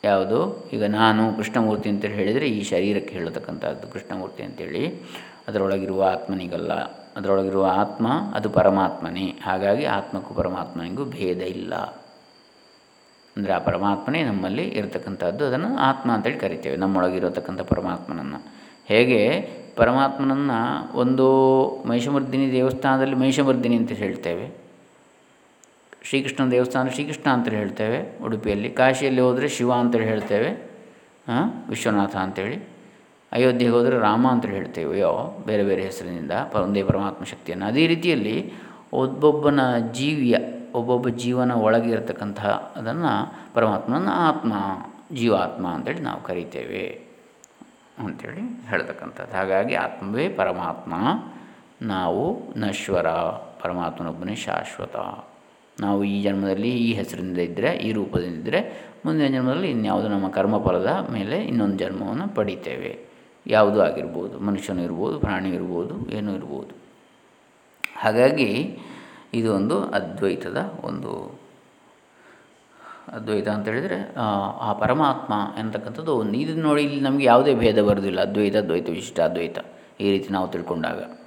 ಯಾವುದು? ಈಗ ನಾನು ಕೃಷ್ಣಮೂರ್ತಿ ಅಂತೇಳಿ ಹೇಳಿದರೆ ಈ ಶರೀರಕ್ಕೆ ಹೇಳತಕ್ಕಂಥದ್ದು ಕೃಷ್ಣಮೂರ್ತಿ ಅಂತೇಳಿ. ಅದರೊಳಗಿರುವ ಆತ್ಮನಿಗಲ್ಲ. ಅದರೊಳಗಿರುವ ಆತ್ಮ, ಅದು ಪರಮಾತ್ಮನೇ. ಹಾಗಾಗಿ ಆತ್ಮಕ್ಕೂ ಪರಮಾತ್ಮನಿಗೂ ಭೇದ ಇಲ್ಲ. ಅಂದರೆ ಆ ಪರಮಾತ್ಮನೇ ನಮ್ಮಲ್ಲಿ ಇರತಕ್ಕಂಥದ್ದು. ಅದನ್ನು ಆತ್ಮ ಅಂತೇಳಿ ಕರಿತೇವೆ. ನಮ್ಮೊಳಗಿರತಕ್ಕಂಥ ಪರಮಾತ್ಮನನ್ನು. ಹೇಗೆ? ಪರಮಾತ್ಮನನ್ನು ಒಂದು ಮಹಿಷಮರ್ದಿನಿ ದೇವಸ್ಥಾನದಲ್ಲಿ ಮಹಿಷಮರ್ದಿನಿ ಅಂತ ಹೇಳ್ತೇವೆ. ಶ್ರೀಕೃಷ್ಣ ದೇವಸ್ಥಾನ ಶ್ರೀಕೃಷ್ಣ ಅಂತ ಹೇಳ್ತೇವೆ ಉಡುಪಿಯಲ್ಲಿ. ಕಾಶಿಯಲ್ಲಿ ಹೋದರೆ ಶಿವ ಅಂತೇಳಿ ಹೇಳ್ತೇವೆ. ವಿಶ್ವನಾಥ ಅಂತೇಳಿ. ಅಯೋಧ್ಯೆಗೆ ಹೋದರೆ ರಾಮ ಅಂತೇಳಿ ಹೇಳ್ತೇವೆ. ಯೋ ಬೇರೆ ಬೇರೆ ಹೆಸರಿನಿಂದ ಒಂದೇ ಪರಮಾತ್ಮ ಶಕ್ತಿಯನ್ನು. ಅದೇ ರೀತಿಯಲ್ಲಿ ಒಬ್ಬೊಬ್ಬನ ಜೀವಿಯ, ಒಬ್ಬೊಬ್ಬ ಜೀವನ ಒಳಗೆ ಇರತಕ್ಕಂತಹ ಅದನ್ನು ಪರಮಾತ್ಮನ ಆತ್ಮ, ಜೀವಾತ್ಮ ಅಂತೇಳಿ ನಾವು ಕರಿತೇವೆ. ಅಂಥೇಳಿ ಹೇಳ್ತಕ್ಕಂಥದ್ದು. ಹಾಗಾಗಿ ಆತ್ಮವೇ ಪರಮಾತ್ಮ, ನಾವು ನಶ್ವರ ಪರಮಾತ್ಮನೊಬ್ಬನೇ ಶಾಶ್ವತ. ನಾವು ಈ ಜನ್ಮದಲ್ಲಿ ಈ ಹೆಸರಿಂದ ಇದ್ದರೆ ಈ ರೂಪದಿಂದ ಇದ್ದರೆ ಮುಂದಿನ ಜನ್ಮದಲ್ಲಿ ಇನ್ಯಾವುದು ನಮ್ಮ ಕರ್ಮಫಲದ ಮೇಲೆ ಇನ್ನೊಂದು ಜನ್ಮವನ್ನು ಪಡಿತೇವೆ. ಯಾವುದೂ ಆಗಿರ್ಬೋದು, ಮನುಷ್ಯನೂ ಇರ್ಬೋದು, ಪ್ರಾಣಿ ಇರ್ಬೋದು, ಏನೂ ಇರ್ಬೋದು. ಹಾಗಾಗಿ ಇದು ಒಂದು ಅದ್ವೈತದ ಒಂದು ಅದ್ವೈತ ಅಂತ ಹೇಳಿದರೆ, ಆ ಪರಮಾತ್ಮ ಎಂತಕ್ಕಂಥದ್ದು ಒಂದು ಇದನ್ನು ನೋಡಿ ಇಲ್ಲಿ ನಮಗೆ ಯಾವುದೇ ಭೇದ ಬರೋದಿಲ್ಲ. ಅದ್ವೈತ ಅದ್ವೈತ, ವಿಶಿಷ್ಟ ಅದ್ವೈತ. ಈ ರೀತಿ ನಾವು ತಿಳ್ಕೊಂಡಾಗ.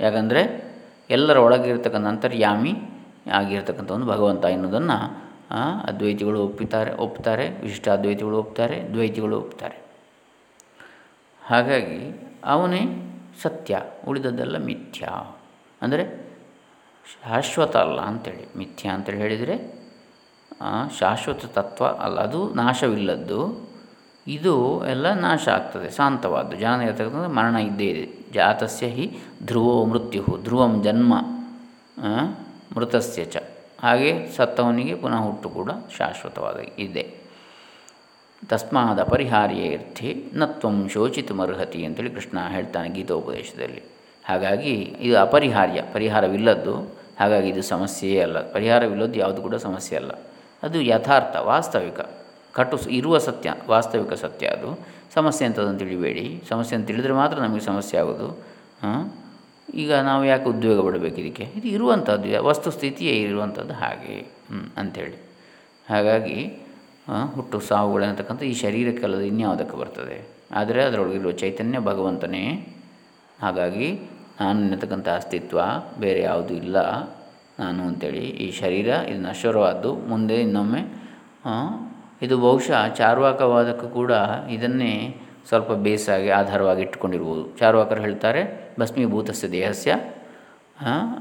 ಯಾಕಂದರೆ, ಎಲ್ಲರ ಒಳಗಿರ್ತಕ್ಕಂಥ ಅಂತರ್ಯಾಮಿ ಆಗಿರ್ತಕ್ಕಂಥ ಒಂದು ಭಗವಂತ ಎನ್ನುವುದನ್ನು ಅದ್ವೈತಿಗಳು ಒಪ್ಪುತ್ತಾರೆ ಒಪ್ತಾರೆ, ವಿಶಿಷ್ಟ ಅದ್ವೈತಿಗಳು ಒಪ್ತಾರೆ, ದ್ವೈತಿಗಳು ಒಪ್ತಾರೆ. ಹಾಗಾಗಿ, ಅವನೇ ಸತ್ಯ, ಉಳಿದದ್ದೆಲ್ಲ ಮಿಥ್ಯ. ಅಂದರೆ, ಶಾಶ್ವತ ಅಲ್ಲ ಅಂಥೇಳಿ ಮಿಥ್ಯ ಅಂತೇಳಿ ಹೇಳಿದರೆ ಶಾಶ್ವತ ತತ್ವ ಅಲ್ಲ, ಅದು ನಾಶವಿಲ್ಲದ್ದು, ಇದು ಎಲ್ಲ ನಾಶ ಆಗ್ತದೆ, ಶಾಂತವಾದ್ದು. ಜಾನ ಇರತಕ್ಕಂಥ ಮರಣ ಇದ್ದೇ ಇದೆ. ಜಾತಸ್ಯ ಹಿ ಧ್ರುವೋ ಮೃತ್ಯು ಧ್ರುವಂ ಜನ್ಮ ಮೃತಸ್ಯ ಚ. ಹಾಗೆ ಸತ್ತವನಿಗೆ ಪುನಃ ಹುಟ್ಟು ಕೂಡ ಶಾಶ್ವತವಾದ ಇದೆ. ತಸ್ಮಾದ ಪರಿಹಾರ್ಯರ್ಥಿ ನತ್ವಂ ಶೋಚಿತಮರ್ಹತಿ ಅಂತೇಳಿ ಕೃಷ್ಣ ಹೇಳ್ತಾನೆ ಗೀತೋಪದೇಶದಲ್ಲಿ. ಹಾಗಾಗಿ ಇದು ಅಪರಿಹಾರ್ಯ, ಪರಿಹಾರವಿಲ್ಲದ್ದು, ಹಾಗಾಗಿ ಇದು ಸಮಸ್ಯೆಯೇ ಅಲ್ಲ. ಪರಿಹಾರವಿಲ್ಲದ್ದು ಯಾವುದು ಕೂಡ ಸಮಸ್ಯೆ ಅಲ್ಲ. ಅದು ಯಥಾರ್ಥ, ವಾಸ್ತವಿಕ. ಕಟು ಇರುವ ಸತ್ಯ, ವಾಸ್ತವಿಕ ಸತ್ಯ ಅದು. ಸಮಸ್ಯೆ ಅಂತದನ್ನು ತಿಳಿಬೇಡಿ. ಸಮಸ್ಯೆ ಅಂತ ತಿಳಿದರೆ ಮಾತ್ರ ನಮಗೆ ಸಮಸ್ಯೆ ಆಗೋದು. ಈಗ ನಾವು ಯಾಕೆ ಉದ್ಯೋಗ ಪಡಬೇಕು ಇದಕ್ಕೆ? ಇದು ಇರುವಂಥದ್ದು ವಸ್ತುಸ್ಥಿತಿಯೇ ಇರುವಂಥದ್ದು ಹಾಗೆ ಅಂಥೇಳಿ. ಹಾಗಾಗಿ ಹುಟ್ಟು ಸಾವುಗಳನ್ನತಕ್ಕಂಥ ಈ ಶರೀರಕ್ಕಲ್ಲದ ಇನ್ಯಾವುದಕ್ಕೆ ಬರ್ತದೆ? ಆದರೆ ಅದರೊಳಗಿರುವ ಚೈತನ್ಯ ಭಗವಂತನೇ. ಹಾಗಾಗಿ ನಾನು ಎನ್ನತಕ್ಕಂಥ ಅಸ್ತಿತ್ವ ಬೇರೆ ಯಾವುದೂ ಇಲ್ಲ. ನಾನು ಅಂತೇಳಿ ಈ ಶರೀರ ಇದು ನಶ್ವರವಾದ್ದು ಮುಂದೆ ಇನ್ನೊಮ್ಮೆ ಇದು ಬಹುಶಃ ಚಾರ್ವಾಕವಾದಕ್ಕೂ ಕೂಡ ಇದನ್ನೇ ಸ್ವಲ್ಪ ಬೇಸಾಗಿ ಆಧಾರವಾಗಿ ಇಟ್ಟುಕೊಂಡಿರ್ಬೋದು. ಚಾರ್ವಾಕರು ಹೇಳ್ತಾರೆ, ಭಸ್ಮೀಭೂತಸ್ಯ ದೇಹಸ್ಯ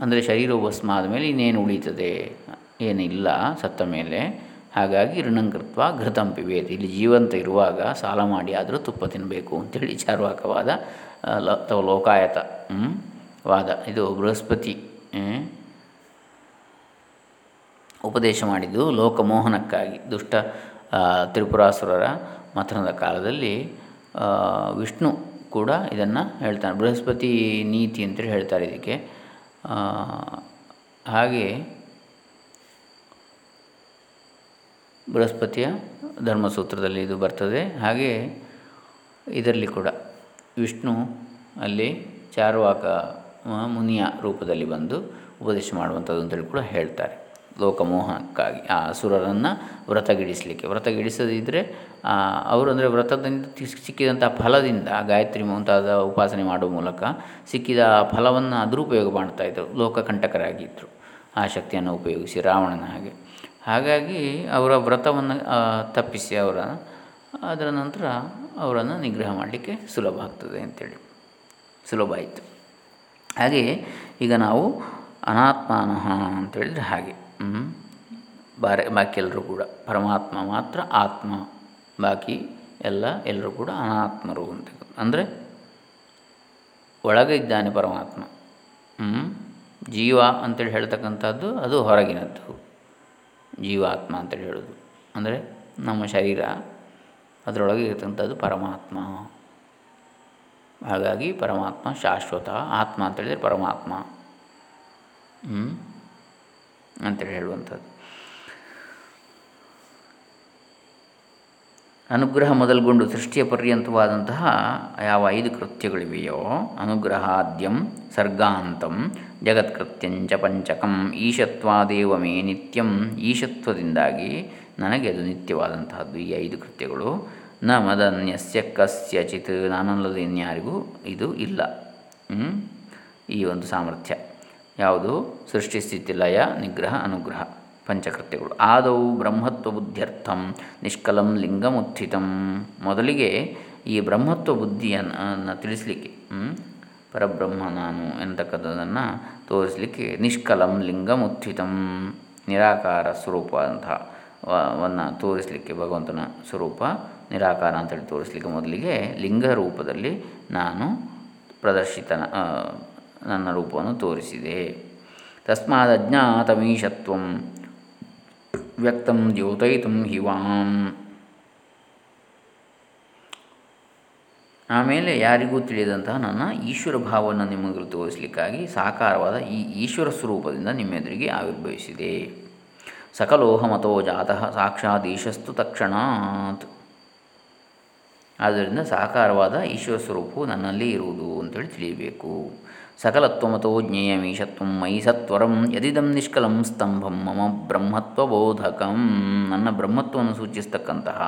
ಅಂದರೆ ಶರೀರವು ಭಸ್ಮ ಆದಮೇಲೆ ಇನ್ನೇನು ಉಳೀತದೆ? ಏನಿಲ್ಲ ಸತ್ತ ಮೇಲೆ. ಹಾಗಾಗಿ ಋಣಂಕೃತ್ವ ಘೃತಂಪಿ ಪಿಬೇತ್. ಇಲ್ಲಿ ಜೀವಂತ ಇರುವಾಗ ಸಾಲ ಮಾಡಿ ಆದರೂ ತುಪ್ಪ ತಿನ್ನಬೇಕು ಅಂತೇಳಿ ಚಾರ್ವಾಕವಾದ ಅಥವಾ ಲೋಕಾಯತ ವಾದ. ಇದು ಬೃಹಸ್ಪತಿ ಉಪದೇಶ ಮಾಡಿದ್ದು ಲೋಕಮೋಹನಕ್ಕಾಗಿ. ದುಷ್ಟ ತ್ರಿಪುರಾಸುರರ ಮಥನದ ಕಾಲದಲ್ಲಿ ವಿಷ್ಣು ಕೂಡ ಇದನ್ನು ಹೇಳ್ತಾನೆ. ಬೃಹಸ್ಪತಿ ನೀತಿ ಅಂತೇಳಿ ಹೇಳ್ತಾರೆ ಇದಕ್ಕೆ. ಹಾಗೆ ಬೃಹಸ್ಪತಿಯ ಧರ್ಮಸೂತ್ರದಲ್ಲಿ ಇದು ಬರ್ತದೆ. ಹಾಗೆ ಇದರಲ್ಲಿ ಕೂಡ ವಿಷ್ಣು ಅಲ್ಲಿ ಚಾರುವಾಕ ಮುನಿಯ ರೂಪದಲ್ಲಿ ಬಂದು ಉಪದೇಶ ಮಾಡುವಂಥದ್ದು ಅಂತೇಳಿ ಕೂಡ ಹೇಳ್ತಾರೆ. ಲೋಕಮೋಹಕ್ಕಾಗಿ ಆ ಅಸುರರನ್ನು ವ್ರತಗಿಡಿಸಲಿಕ್ಕೆ. ವ್ರತಗಿಡಿಸದಿದ್ದರೆ ಅವರು ಅಂದರೆ ವ್ರತದಿಂದ ಸಿಕ್ಕಿದಂಥ ಫಲದಿಂದ ಗಾಯತ್ರಿ ಮುಂತಾದ ಉಪಾಸನೆ ಮಾಡುವ ಮೂಲಕ ಸಿಕ್ಕಿದ ಫಲವನ್ನು ದುರುಪಯೋಗ ಮಾಡ್ತಾಯಿದ್ರು ಲೋಕಕಂಟಕರಾಗಿದ್ದರು ಆ ಶಕ್ತಿಯನ್ನು ಉಪಯೋಗಿಸಿ ರಾವಣನ ಹಾಗೆ. ಹಾಗಾಗಿ ಅವರ ವ್ರತವನ್ನು ತಪ್ಪಿಸಿ ಅವರ, ಅದರ ನಂತರ ಅವರನ್ನು ನಿಗ್ರಹ ಮಾಡಲಿಕ್ಕೆ ಸುಲಭ ಆಗ್ತದೆ ಅಂತೇಳಿ. ಸುಲಭ ಆಯಿತು. ಹಾಗೆಯೇ ಈಗ ನಾವು ಅನಾತ್ಮಾನಃ ಅಂತೇಳಿದರೆ ಹಾಗೆ. ಬಾರೆ, ಬಾಕಿ ಎಲ್ಲರೂ ಕೂಡ. ಪರಮಾತ್ಮ ಮಾತ್ರ, ಆತ್ಮ. ಬಾಕಿ ಎಲ್ಲ ಎಲ್ಲರೂ ಕೂಡ ಅನಾತ್ಮರು ಅಂತ ಅಂದರೆ ಒಳಗೆ ಇದ್ದಾನೆ ಪರಮಾತ್ಮ. ಜೀವ ಅಂತೇಳಿ ಹೇಳ್ತಕ್ಕಂಥದ್ದು ಅದು ಹೊರಗಿನದ್ದು. ಜೀವಾತ್ಮ ಅಂತೇಳಿ ಹೇಳೋದು. ಅಂದರೆ ನಮ್ಮ ಶರೀರ ಅದರೊಳಗೆ ಇರತಕ್ಕಂಥದ್ದು ಪರಮಾತ್ಮ. ಹಾಗಾಗಿ ಪರಮಾತ್ಮ ಶಾಶ್ವತ, ಆತ್ಮ ಅಂತೇಳಿದರೆ ಪರಮಾತ್ಮ. ಅಂತೇಳಿ ಹೇಳುವಂಥದ್ದು. ಅನುಗ್ರಹ ಮೊದಲುಗೊಂಡು ಸೃಷ್ಟಿಯ ಪರ್ಯಂತವಾದಂತಹ ಯಾವ ಐದು ಕೃತ್ಯಗಳಿವೆಯೋ, ಅನುಗ್ರಹಾದ್ಯಂ, ಸರ್ಗಾಂತಂ, ಜಗತ್ಕೃತ್ಯಂಚ ಪಂಚಕಂ ಈಶತ್ವಾದೇವ ಮೇ ನಿತ್ಯಂ, ಈಶತ್ವದಿಂದಾಗಿ ನನಗೆ ಅದು ನಿತ್ಯವಾದಂತಹದ್ದು ಈ ಐದು ಕೃತ್ಯಗಳು. ನ ಮದನ್ಯಸ್ಯ ಕಸ್ಯಚಿತ್ ನಾನಲ್ಲದೆ ಇನ್ಯಾರಿಗೂ ಇದು ಇಲ್ಲ. ಈ ಒಂದು ಸಾಮರ್ಥ್ಯ. ಯಾವುದು? ಸೃಷ್ಟಿ, ಸ್ಥಿತಿ, ಲಯ, ನಿಗ್ರಹ, ಅನುಗ್ರಹ, ಪಂಚಕೃತ್ಯಗಳು. ಆದೌ ಬ್ರಹ್ಮತ್ವ ಬುದ್ಧ್ಯರ್ಥಂ ನಿಷ್ಕಲಂ ಲಿಂಗಮುತ್ಥಿತಂ. ಮೊದಲಿಗೆ ಈ ಬ್ರಹ್ಮತ್ವ ಬುದ್ಧಿಯನ್ನು ತಿಳಿಸಲಿಕ್ಕೆ ಪರಬ್ರಹ್ಮ ನಾನು ಎಂತಕ್ಕಂಥದ್ದನ್ನು ತೋರಿಸಲಿಕ್ಕೆ ನಿಷ್ಕಲಂ ಲಿಂಗಮುತ್ಥಿತಂ, ನಿರಾಕಾರ ಸ್ವರೂಪ ಅಂತ ವನ್ನು ತೋರಿಸಲಿಕ್ಕೆ, ಭಗವಂತನ ಸ್ವರೂಪ ನಿರಾಕಾರ ಅಂತೇಳಿ ತೋರಿಸಲಿಕ್ಕೆ ಮೊದಲಿಗೆ ಲಿಂಗ ರೂಪದಲ್ಲಿ ನಾನು ಪ್ರದರ್ಶಿತ ನನ್ನ ರೂಪವನ್ನು ತೋರಿಸಿದೆ. ತಸ್ಮಾದಜ್ಞಾತಮೀಶತ್ವ ವ್ಯಕ್ತಂ ದ್ಯೋತಯಿತು ಹಿವಾಂ. ಆಮೇಲೆ ಯಾರಿಗೂ ತಿಳಿದಂತಹ ನನ್ನ ಈಶ್ವರ ಭಾವವನ್ನು ನಿಮಗೆ ತೋರಿಸಲಿಕ್ಕಾಗಿ ಸಾಕಾರವಾದ ಈ ಈಶ್ವರ ಸ್ವರೂಪದಿಂದ ನಿಮ್ಮೆದುರಿಗೆ ಆವಿರ್ಭವಿಸಿದೆ. ಸಕಲೋಹಮತೋ ಜಾತಃ ಸಾಕ್ಷಾತ್ ಈಶಸ್ತು ತಕ್ಷಣಾತ್. ಆದ್ದರಿಂದ ಸಾಕಾರವಾದ ಈಶ್ವರ ಸ್ವರೂಪವು ನನ್ನಲ್ಲಿ ಇರುವುದು ಅಂತೇಳಿ ತಿಳಿಯಬೇಕು. ಸಕಲತ್ವಮತೋ ಜ್ಞೇಯಮೀಶತ್ವ ಮೈ ಸತ್ವರಂ ಯದಿದಂ ನಿಷ್ಕಲಂ ಸ್ತಂಭಂ ಮಮ ಬ್ರಹ್ಮತ್ವಬೋಧಕಂ ನನ್ನ ಬ್ರಹ್ಮತ್ವವನ್ನು ಸೂಚಿಸ್ತಕ್ಕಂತಹ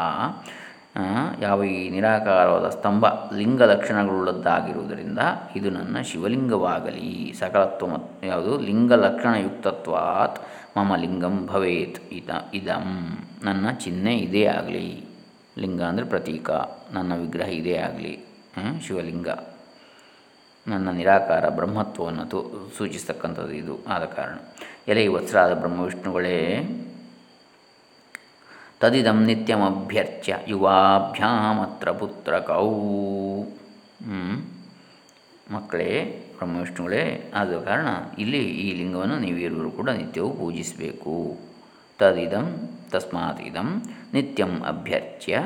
ಯಾವ ಈ ನಿರಾಕಾರವಾದ ಸ್ತಂಭ ಲಿಂಗ ಲಕ್ಷಣಗಳುಳ್ಳದ್ದಾಗಿರುವುದರಿಂದ ಇದು ನನ್ನ ಶಿವಲಿಂಗವಾಗಲಿ। ಸಕಲತ್ವ ಯಾವುದು? ಲಿಂಗ ಲಕ್ಷಣಯುಕ್ತತ್ವಾತ್ ಮಮ ಲಿಂಗಂ ಭವೇತ್ ಇದ ಇದಂ। ನನ್ನ ಚಿಹ್ನೆ ಇದೇ ಆಗಲಿ। ಲಿಂಗ ಅಂದರೆ ಪ್ರತೀಕ, ನನ್ನ ವಿಗ್ರಹ ಇದೇ ಆಗಲಿ। ಶಿವಲಿಂಗ. ನನ್ನ ನಿರಾಕಾರ ಬ್ರಹ್ಮತ್ವವನ್ನು ತೋ, ಸೂಚಿಸ್ತಕ್ಕಂಥದ್ದು ಇದು. ಆದ ಕಾರಣ. ಎಲೆ ಬ್ರಹ್ಮ ಬ್ರಹ್ಮವಿಷ್ಣುಗಳೇ, ತದಿದಂ ನಿತ್ಯಮಭ್ಯರ್ಚ್ಯ ಯುವಾಭ್ಯಾಮತ್ರ ಪುತ್ರಕೌ. ಮಕ್ಕಳೇ, ಬ್ರಹ್ಮವಿಷ್ಣುಗಳೇ, ಆದ ಕಾರಣ ಇಲ್ಲಿ ಈ ಲಿಂಗವನ್ನು ನೀವಿರುವರು ಕೂಡ ನಿತ್ಯವೂ ಪೂಜಿಸಬೇಕು. ತದಿದಂ ತಸ್ಮಾತ್ ಇದಂ ನಿತ್ಯಂ ಅಭ್ಯರ್ಚ್ಯ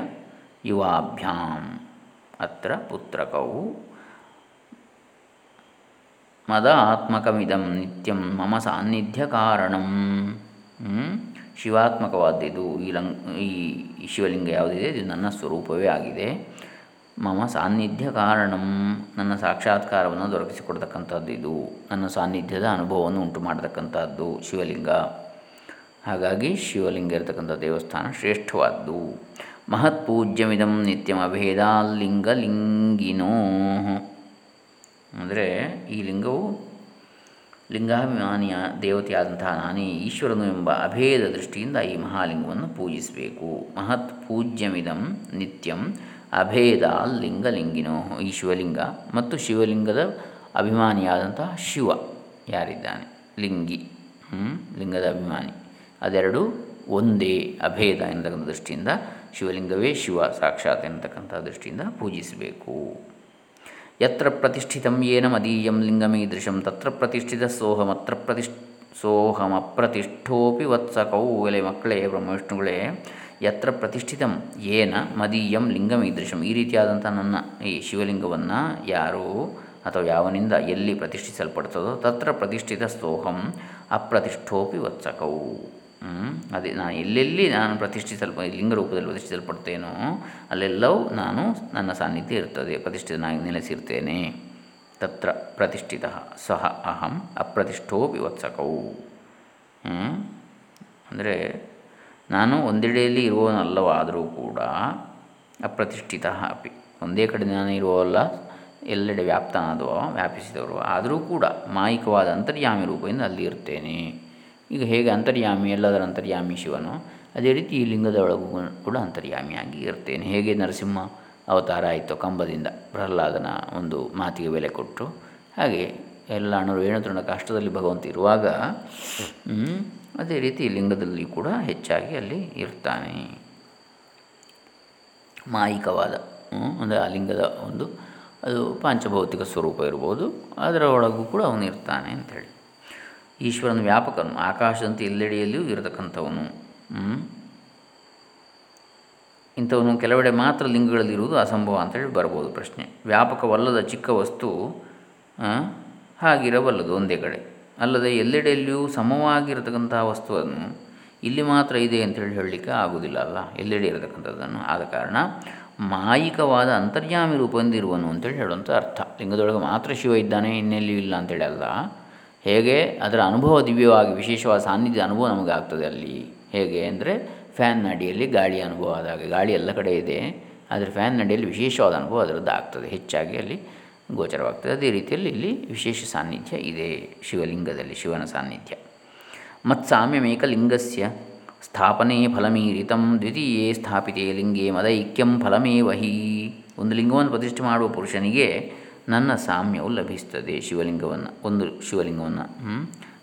ಯುವಾಭ್ಯಾಂ ಅತ್ರ ಪುತ್ರಕೌ. ಮದ ಆತ್ಮಕಮಿದಂ ನಿತ್ಯಂ ಮಮ ಸಾನ್ನಿಧ್ಯ ಕಾರಣಂ. ಶಿವಾತ್ಮಕವಾದ್ದಿದು ಈ ಲಂಗ್, ಈ ಶಿವಲಿಂಗ ಯಾವುದಿದೆ? ಇದು ನನ್ನ ಸ್ವರೂಪವೇ ಆಗಿದೆ. ಮಮ ಸಾನ್ನಿಧ್ಯ ಕಾರಣಂ. ನನ್ನ ಸಾಕ್ಷಾತ್ಕಾರವನ್ನು ದೊರಕಿಸಿಕೊಡ್ತಕ್ಕಂಥದ್ದು ಇದು. ನನ್ನ ಸಾನ್ನಿಧ್ಯದ ಅನುಭವವನ್ನು ಉಂಟು ಮಾಡತಕ್ಕಂಥದ್ದು ಶಿವಲಿಂಗ. ಹಾಗಾಗಿ ಶಿವಲಿಂಗ ಇರತಕ್ಕಂಥ ದೇವಸ್ಥಾನ ಶ್ರೇಷ್ಠವಾದ್ದು. ಮಹತ್ಪೂಜ್ಯಮಿದಂ ನಿತ್ಯಂ ಅಭೇದಾಲಿಂಗಲಿಂಗಿನೋ ಅಂದರೆ ಈ ಲಿಂಗವು ಲಿಂಗಾಭಿಮಾನಿಯ ದೇವತೆಯಾದಂತಹ ನಾನೇ ಈಶ್ವರನು ಎಂಬ ಅಭೇದ ದೃಷ್ಟಿಯಿಂದ ಈ ಮಹಾಲಿಂಗವನ್ನು ಪೂಜಿಸಬೇಕು. ಮಹತ್ ಪೂಜ್ಯಮಿದಂ ನಿತ್ಯಂ ಅಭೇದ ಲಿಂಗಲಿಂಗಿನೋ ಈ ಶಿವಲಿಂಗ ಮತ್ತು ಶಿವಲಿಂಗದ ಅಭಿಮಾನಿಯಾದಂತಹ ಶಿವ ಯಾರಿದ್ದಾನೆ? ಲಿಂಗಿ ಲಿಂಗದ ಅಭಿಮಾನಿ. ಅದೆರಡು ಒಂದೇ ಅಭೇದ ಎನ್ನತಕ್ಕಂಥ ದೃಷ್ಟಿಯಿಂದ ಶಿವಲಿಂಗವೇ ಶಿವ ಸಾಕ್ಷಾತ್ ಎನ್ನತಕ್ಕಂಥ ದೃಷ್ಟಿಯಿಂದ ಪೂಜಿಸಬೇಕು. ಯತ್ರ ಪ್ರತಿಷ್ಠಿತಂ ಯೇನ ಮದೀಯಂ ಲಿಂಗಮೀದೃಶಂ ತತ್ರ ಪ್ರತಿಷ್ಠಿತ ಸೋಹಮತ್ರ ಪ್ರತಿಷ್ ಸೋಹಮಪ್ರತಿಷ್ಠೋಪಿ ವತ್ಸಕೌ ಎಲೆ ಮಕ್ಕಳೇ ಬ್ರಹ್ಮವಿಷ್ಣುಗಳೇ ಯತ್ರ ಪ್ರತಿಷ್ಠಿತಂ ಏನ ಮದೀಯಂ ಲಿಂಗಮೀದೃಶಂ ಈ ರೀತಿಯಾದಂಥ ನನ್ನ ಈ ಶಿವಲಿಂಗವನ್ನು ಯಾರು ಅಥವಾ ಯಾವನಿಂದ ಎಲ್ಲಿ ಪ್ರತಿಷ್ಠಿಸಲ್ಪಡ್ತದೋ, ತತ್ರ ಪ್ರತಿಷ್ಠಿತ ಸೋಹಂ ಅಪ್ರತಿಷ್ಠೋಪಿ ವತ್ಸಕೌ. ಅದೇ ನಾನು ಎಲ್ಲೆಲ್ಲಿ ನಾನು ಪ್ರತಿಷ್ಠಿಸಲ್ಪ, ಲಿಂಗ ರೂಪದಲ್ಲಿ ಪ್ರತಿಷ್ಠಿಸಲ್ಪಡ್ತೇನೋ, ಅಲ್ಲೆಲ್ಲವೂ ನಾನು ನನ್ನ ಸಾನ್ನಿಧ್ಯ ಇರ್ತದೆ, ಪ್ರತಿಷ್ಠಿತನಾಗಿ ನೆಲೆಸಿರ್ತೇನೆ. ತತ್ರ ಪ್ರತಿಷ್ಠಿತ ಸಹ ಅಹಂ ಅಪ್ರತಿಷ್ಠೋ ವಿವತ್ಸಕವು ಅಂದರೆ, ನಾನು ಒಂದೆಡೆಯಲ್ಲಿ ಇರುವವನಲ್ಲವಾದರೂ ಕೂಡ ಅಪ್ರತಿಷ್ಠಿತ ಅಪಿ. ಒಂದೇ ಕಡೆ ನಾನು ಇರುವವಲ್ಲ, ಎಲ್ಲೆಡೆ ವ್ಯಾಪ್ತನಾದವ ವ್ಯಾಪಿಸಿದವರು ಆದರೂ ಕೂಡ ಮಾಯಿಕವಾದ ಅಂತರ್ಯಾಮಿ ರೂಪದಿಂದ ಅಲ್ಲಿ ಇರ್ತೇನೆ. ಈಗ ಹೇಗೆ ಅಂತರ್ಯಾಮಿ, ಎಲ್ಲದರ ಅಂತರ್ಯಾಮಿ ಶಿವನು, ಅದೇ ರೀತಿ ಈ ಲಿಂಗದ ಒಳಗೂ ಕೂಡ ಅಂತರ್ಯಾಮಿಯಾಗಿ ಇರ್ತೇನೆ. ಹೇಗೆ ನರಸಿಂಹ ಅವತಾರ ಆಯಿತು ಕಂಬದಿಂದ ಪ್ರಹ್ಲಾದನ ಒಂದು ಮಾತಿಗೆ ಬೆಲೆ ಕೊಟ್ಟು, ಹಾಗೆ ಎಲ್ಲ ಅಣರು ಏಣತೃಣ ಕಷ್ಟದಲ್ಲಿ ಭಗವಂತ ಇರುವಾಗ ಅದೇ ರೀತಿ ಲಿಂಗದಲ್ಲಿ ಕೂಡ ಹೆಚ್ಚಾಗಿ ಅಲ್ಲಿ ಇರ್ತಾನೆ. ಮಾಯಿಕವಾದ ಅಂದರೆ ಆ ಲಿಂಗದ ಒಂದು ಅದು ಪಾಂಚಭೌತಿಕ ಸ್ವರೂಪ ಇರ್ಬೋದು. ಅದರ ಒಳಗೂ ಕೂಡ ಅವನು ಇರ್ತಾನೆ ಅಂಥೇಳಿ ಈಶ್ವರನ ವ್ಯಾಪಕನು, ಆಕಾಶದಂತೆ ಎಲ್ಲೆಡೆಯಲ್ಲಿಯೂ ಇರತಕ್ಕಂಥವನು. ಇಂಥವನು ಕೆಲವೆಡೆ ಮಾತ್ರ ಲಿಂಗಗಳಲ್ಲಿರುವುದು ಅಸಂಭವ ಅಂತೇಳಿ ಬರ್ಬೋದು ಪ್ರಶ್ನೆ. ವ್ಯಾಪಕವಲ್ಲದ ಚಿಕ್ಕ ವಸ್ತು ಹಾಗಿರಬಲ್ಲದು ಒಂದೇ ಕಡೆ. ಅಲ್ಲದೆ ಎಲ್ಲೆಡೆಯಲ್ಲಿಯೂ ಸಮವಾಗಿರತಕ್ಕಂಥ ವಸ್ತುವನ್ನು ಇಲ್ಲಿ ಮಾತ್ರ ಇದೆ ಅಂತೇಳಿ ಹೇಳಲಿಕ್ಕೆ ಆಗುವುದಿಲ್ಲ ಅಲ್ಲ? ಎಲ್ಲೆಡೆ ಇರತಕ್ಕಂಥದ್ದನ್ನು. ಆದ ಕಾರಣ ಮಾಯಿಕವಾದ ಅಂತರ್ಯಾಮಿ ಇರುವನು ಅಂತೇಳಿ ಹೇಳುವಂಥ ಅರ್ಥ. ಲಿಂಗದೊಳಗೆ ಮಾತ್ರ ಶಿವ ಇದ್ದಾನೆ, ಇನ್ನೆಲ್ಲಿಯೂ ಇಲ್ಲ ಅಂತೇಳಿ ಅಲ್ಲ. ಹೇಗೆ ಅದರ ಅನುಭವ ದಿವ್ಯವಾಗಿ ವಿಶೇಷವಾದ ಸಾನ್ನಿಧ್ಯ ಅನುಭವ ನಮಗೆ ಆಗ್ತದೆ ಅಲ್ಲಿ. ಹೇಗೆ ಅಂದರೆ ಫ್ಯಾನ್ ಅಡಿಯಲ್ಲಿ ಗಾಳಿ ಅನುಭವ ಆದಾಗ, ಗಾಳಿ ಎಲ್ಲ ಕಡೆ ಇದೆ, ಆದರೆ ಫ್ಯಾನ್ ಅಡಿಯಲ್ಲಿ ವಿಶೇಷವಾದ ಅನುಭವ ಅದರದ್ದು ಆಗ್ತದೆ. ಹೆಚ್ಚಾಗಿ ಅಲ್ಲಿ ಗೋಚರವಾಗ್ತದೆ. ಅದೇ ರೀತಿಯಲ್ಲಿ ಇಲ್ಲಿ ವಿಶೇಷ ಸಾನ್ನಿಧ್ಯ ಇದೆ, ಶಿವಲಿಂಗದಲ್ಲಿ ಶಿವನ ಸಾನ್ನಿಧ್ಯ. ಮತ್ಸಾಮ್ಯಮೇಕಲಿಂಗಸ್ಯ ಸ್ಥಾಪನೆ ಫಲಮೀರಿತಂ ದ್ವಿತೀಯೇ ಸ್ಥಾಪಿತೆ ಲಿಂಗೇ ಮದೈಕ್ಯಂ ಫಲಮೇವಹಿ. ಒಂದು ಲಿಂಗವನ್ನು ಪ್ರತಿಷ್ಠೆ ಮಾಡುವ ಪುರುಷನಿಗೆ ನನ್ನ ಸಾಮ್ಯವು ಲಭಿಸ್ತದೆ ಶಿವಲಿಂಗವನ್ನು, ಒಂದು ಶಿವಲಿಂಗವನ್ನು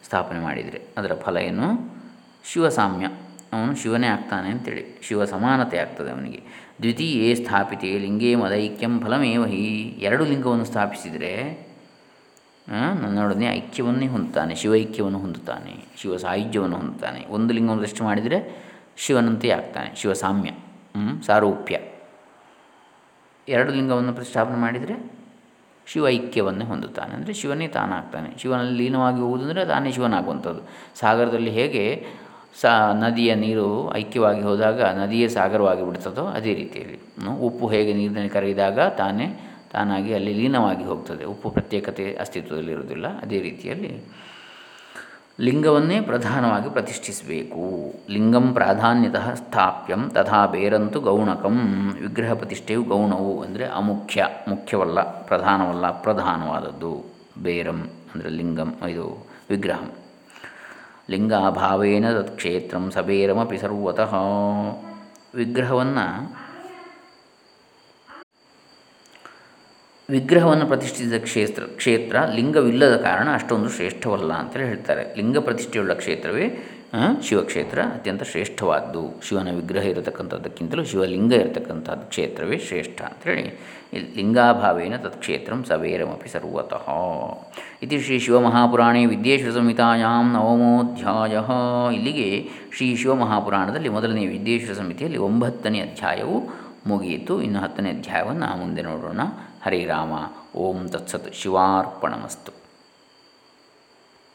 ಸ್ಥಾಪನೆ ಮಾಡಿದರೆ. ಅದರ ಫಲ ಏನು? ಶಿವಸಾಮ್ಯ. ಅವನು ಶಿವನೇ ಆಗ್ತಾನೆ ಅಂತೇಳಿ. ಶಿವ ಸಮಾನತೆ ಆಗ್ತದೆ ಅವನಿಗೆ. ದ್ವಿತೀಯೇ ಸ್ಥಾಪಿತೆ ಲಿಂಗೇ ಮದೈಕ್ಯಂ ಫಲಮೇವಹಿ ಎರಡು ಲಿಂಗವನ್ನು ಸ್ಥಾಪಿಸಿದರೆ ನನ್ನೊಡನೆ ಐಕ್ಯವನ್ನೇ ಹೊಂದುತ್ತಾನೆ. ಶಿವೈಕ್ಯವನ್ನು ಹೊಂದುತ್ತಾನೆ. ಶಿವ ಸಾಹಿತ್ಯವನ್ನು ಹೊಂದುತ್ತಾನೆ. ಒಂದು ಲಿಂಗವನ್ನು ದೃಷ್ಟಿ ಮಾಡಿದರೆ ಶಿವನಂತೆ ಆಗ್ತಾನೆ. ಶಿವ ಸಾಮ್ಯ ಸಾರೂಪ್ಯ. ಎರಡು ಲಿಂಗವನ್ನು ಪ್ರತಿಷ್ಠಾಪನೆ ಮಾಡಿದರೆ ಶಿವ ಐಕ್ಯವನ್ನೇ ಹೊಂದುತ್ತಾನೆ. ಅಂದರೆ ಶಿವನೇ ತಾನಾಗ್ತಾನೆ. ಶಿವನಲ್ಲಿ ಲೀನವಾಗಿ ಹೋಗುವುದಂದರೆ ತಾನೇ ಶಿವನಾಗುವಂಥದ್ದು. ಸಾಗರದಲ್ಲಿ ಹೇಗೆ ಸಾ, ನದಿಯ ನೀರು ಐಕ್ಯವಾಗಿ ಹೋದಾಗ ನದಿಯೇ ಸಾಗರವಾಗಿ ಬಿಡ್ತದೋ ಅದೇ ರೀತಿಯಲ್ಲಿ. ಉಪ್ಪು ಹೇಗೆ ನೀರಿನಲ್ಲಿ ಕರಗಿದಾಗ ತಾನೇ ತಾನಾಗಿ ಅಲ್ಲಿ ಲೀನವಾಗಿ ಹೋಗ್ತದೆ. ಉಪ್ಪು ಪ್ರತ್ಯೇಕತೆ ಅಸ್ತಿತ್ವದಲ್ಲಿರುವುದಿಲ್ಲ. ಅದೇ ರೀತಿಯಲ್ಲಿ ಲಿಂಗವನ್ನೇ ಪ್ರಧಾನವಾಗಿ ಪ್ರತಿಷ್ಠಿಸಬೇಕು. ಲಿಂಗಂ ಪ್ರಾಧಾನ್ಯತಃ ಸ್ಥಾಪ್ಯಂ, ತಥಾ ಬೇರಂತು ಗೌಣಕಂ. ವಿಗ್ರಹ ಪ್ರತಿಷ್ಠೆಯು ಗೌಣವು ಅಂದರೆ ಅಮುಖ್ಯ, ಮುಖ್ಯವಲ್ಲ, ಪ್ರಧಾನವಲ್ಲ, ಪ್ರಧಾನವಾದದ್ದು. ಬೇರಂ ಅಂದರೆ ಲಿಂಗಂ, ಇದು ವಿಗ್ರಹಂ. ಲಿಂಗಾಭಾವೇನ ತತ್ಕ್ಷೇತ್ರಂ ಸಬೇರಮಪಿ ಸರ್ವತಃ. ವಿಗ್ರಹವನ್ನು ವಿಗ್ರಹವನ್ನು ಪ್ರತಿಷ್ಠಿಸಿದ ಕ್ಷೇತ್ರ ಕ್ಷೇತ್ರ ಲಿಂಗವಿಲ್ಲದ ಕಾರಣ ಅಷ್ಟೊಂದು ಶ್ರೇಷ್ಠವಲ್ಲ ಅಂತೇಳಿ ಹೇಳ್ತಾರೆ. ಲಿಂಗ ಪ್ರತಿಷ್ಠೆಯುಳ್ಳ ಕ್ಷೇತ್ರವೇ ಶಿವಕ್ಷೇತ್ರ ಅತ್ಯಂತ ಶ್ರೇಷ್ಠವಾದ್ದು. ಶಿವನ ವಿಗ್ರಹ ಇರತಕ್ಕಂಥದ್ದಕ್ಕಿಂತಲೂ ಶಿವಲಿಂಗ ಇರತಕ್ಕಂಥದ್ದು ಕ್ಷೇತ್ರವೇ ಶ್ರೇಷ್ಠ ಅಂಥೇಳಿ ಲಿಂಗಾಭಾವೇನ ತತ್ಕ್ಷೇತ್ರಂ ಸವೇರಮಪಿ ಸರ್ವತಃ. ಇತಿ ಶ್ರೀ ಶಿವಮಹಾಪುರಾಣೇ ವಿದ್ಯೇಶ್ವರ ಸಂಹಿತಾಯಾಂ ನವಮೋಧ್ಯಾಯ. ಇಲ್ಲಿಗೆ ಶ್ರೀ ಶಿವಮಹಾಪುರಾಣದಲ್ಲಿ ಮೊದಲನೇ ವಿದ್ಯೇಶ್ವರ ಸಂಹಿತೆಯಲ್ಲಿ ಒಂಬತ್ತನೇ ಅಧ್ಯಾಯವು ಮುಗಿಯಿತು. ಇನ್ನು ಹತ್ತನೇ ಅಧ್ಯಾಯವನ್ನು ಮುಂದೆ ನೋಡೋಣ. ಹರಿರಾಮ ಓಂ ತತ್ಸತ್ ಶಿವಾರ್ಪಣಮಸ್ತು.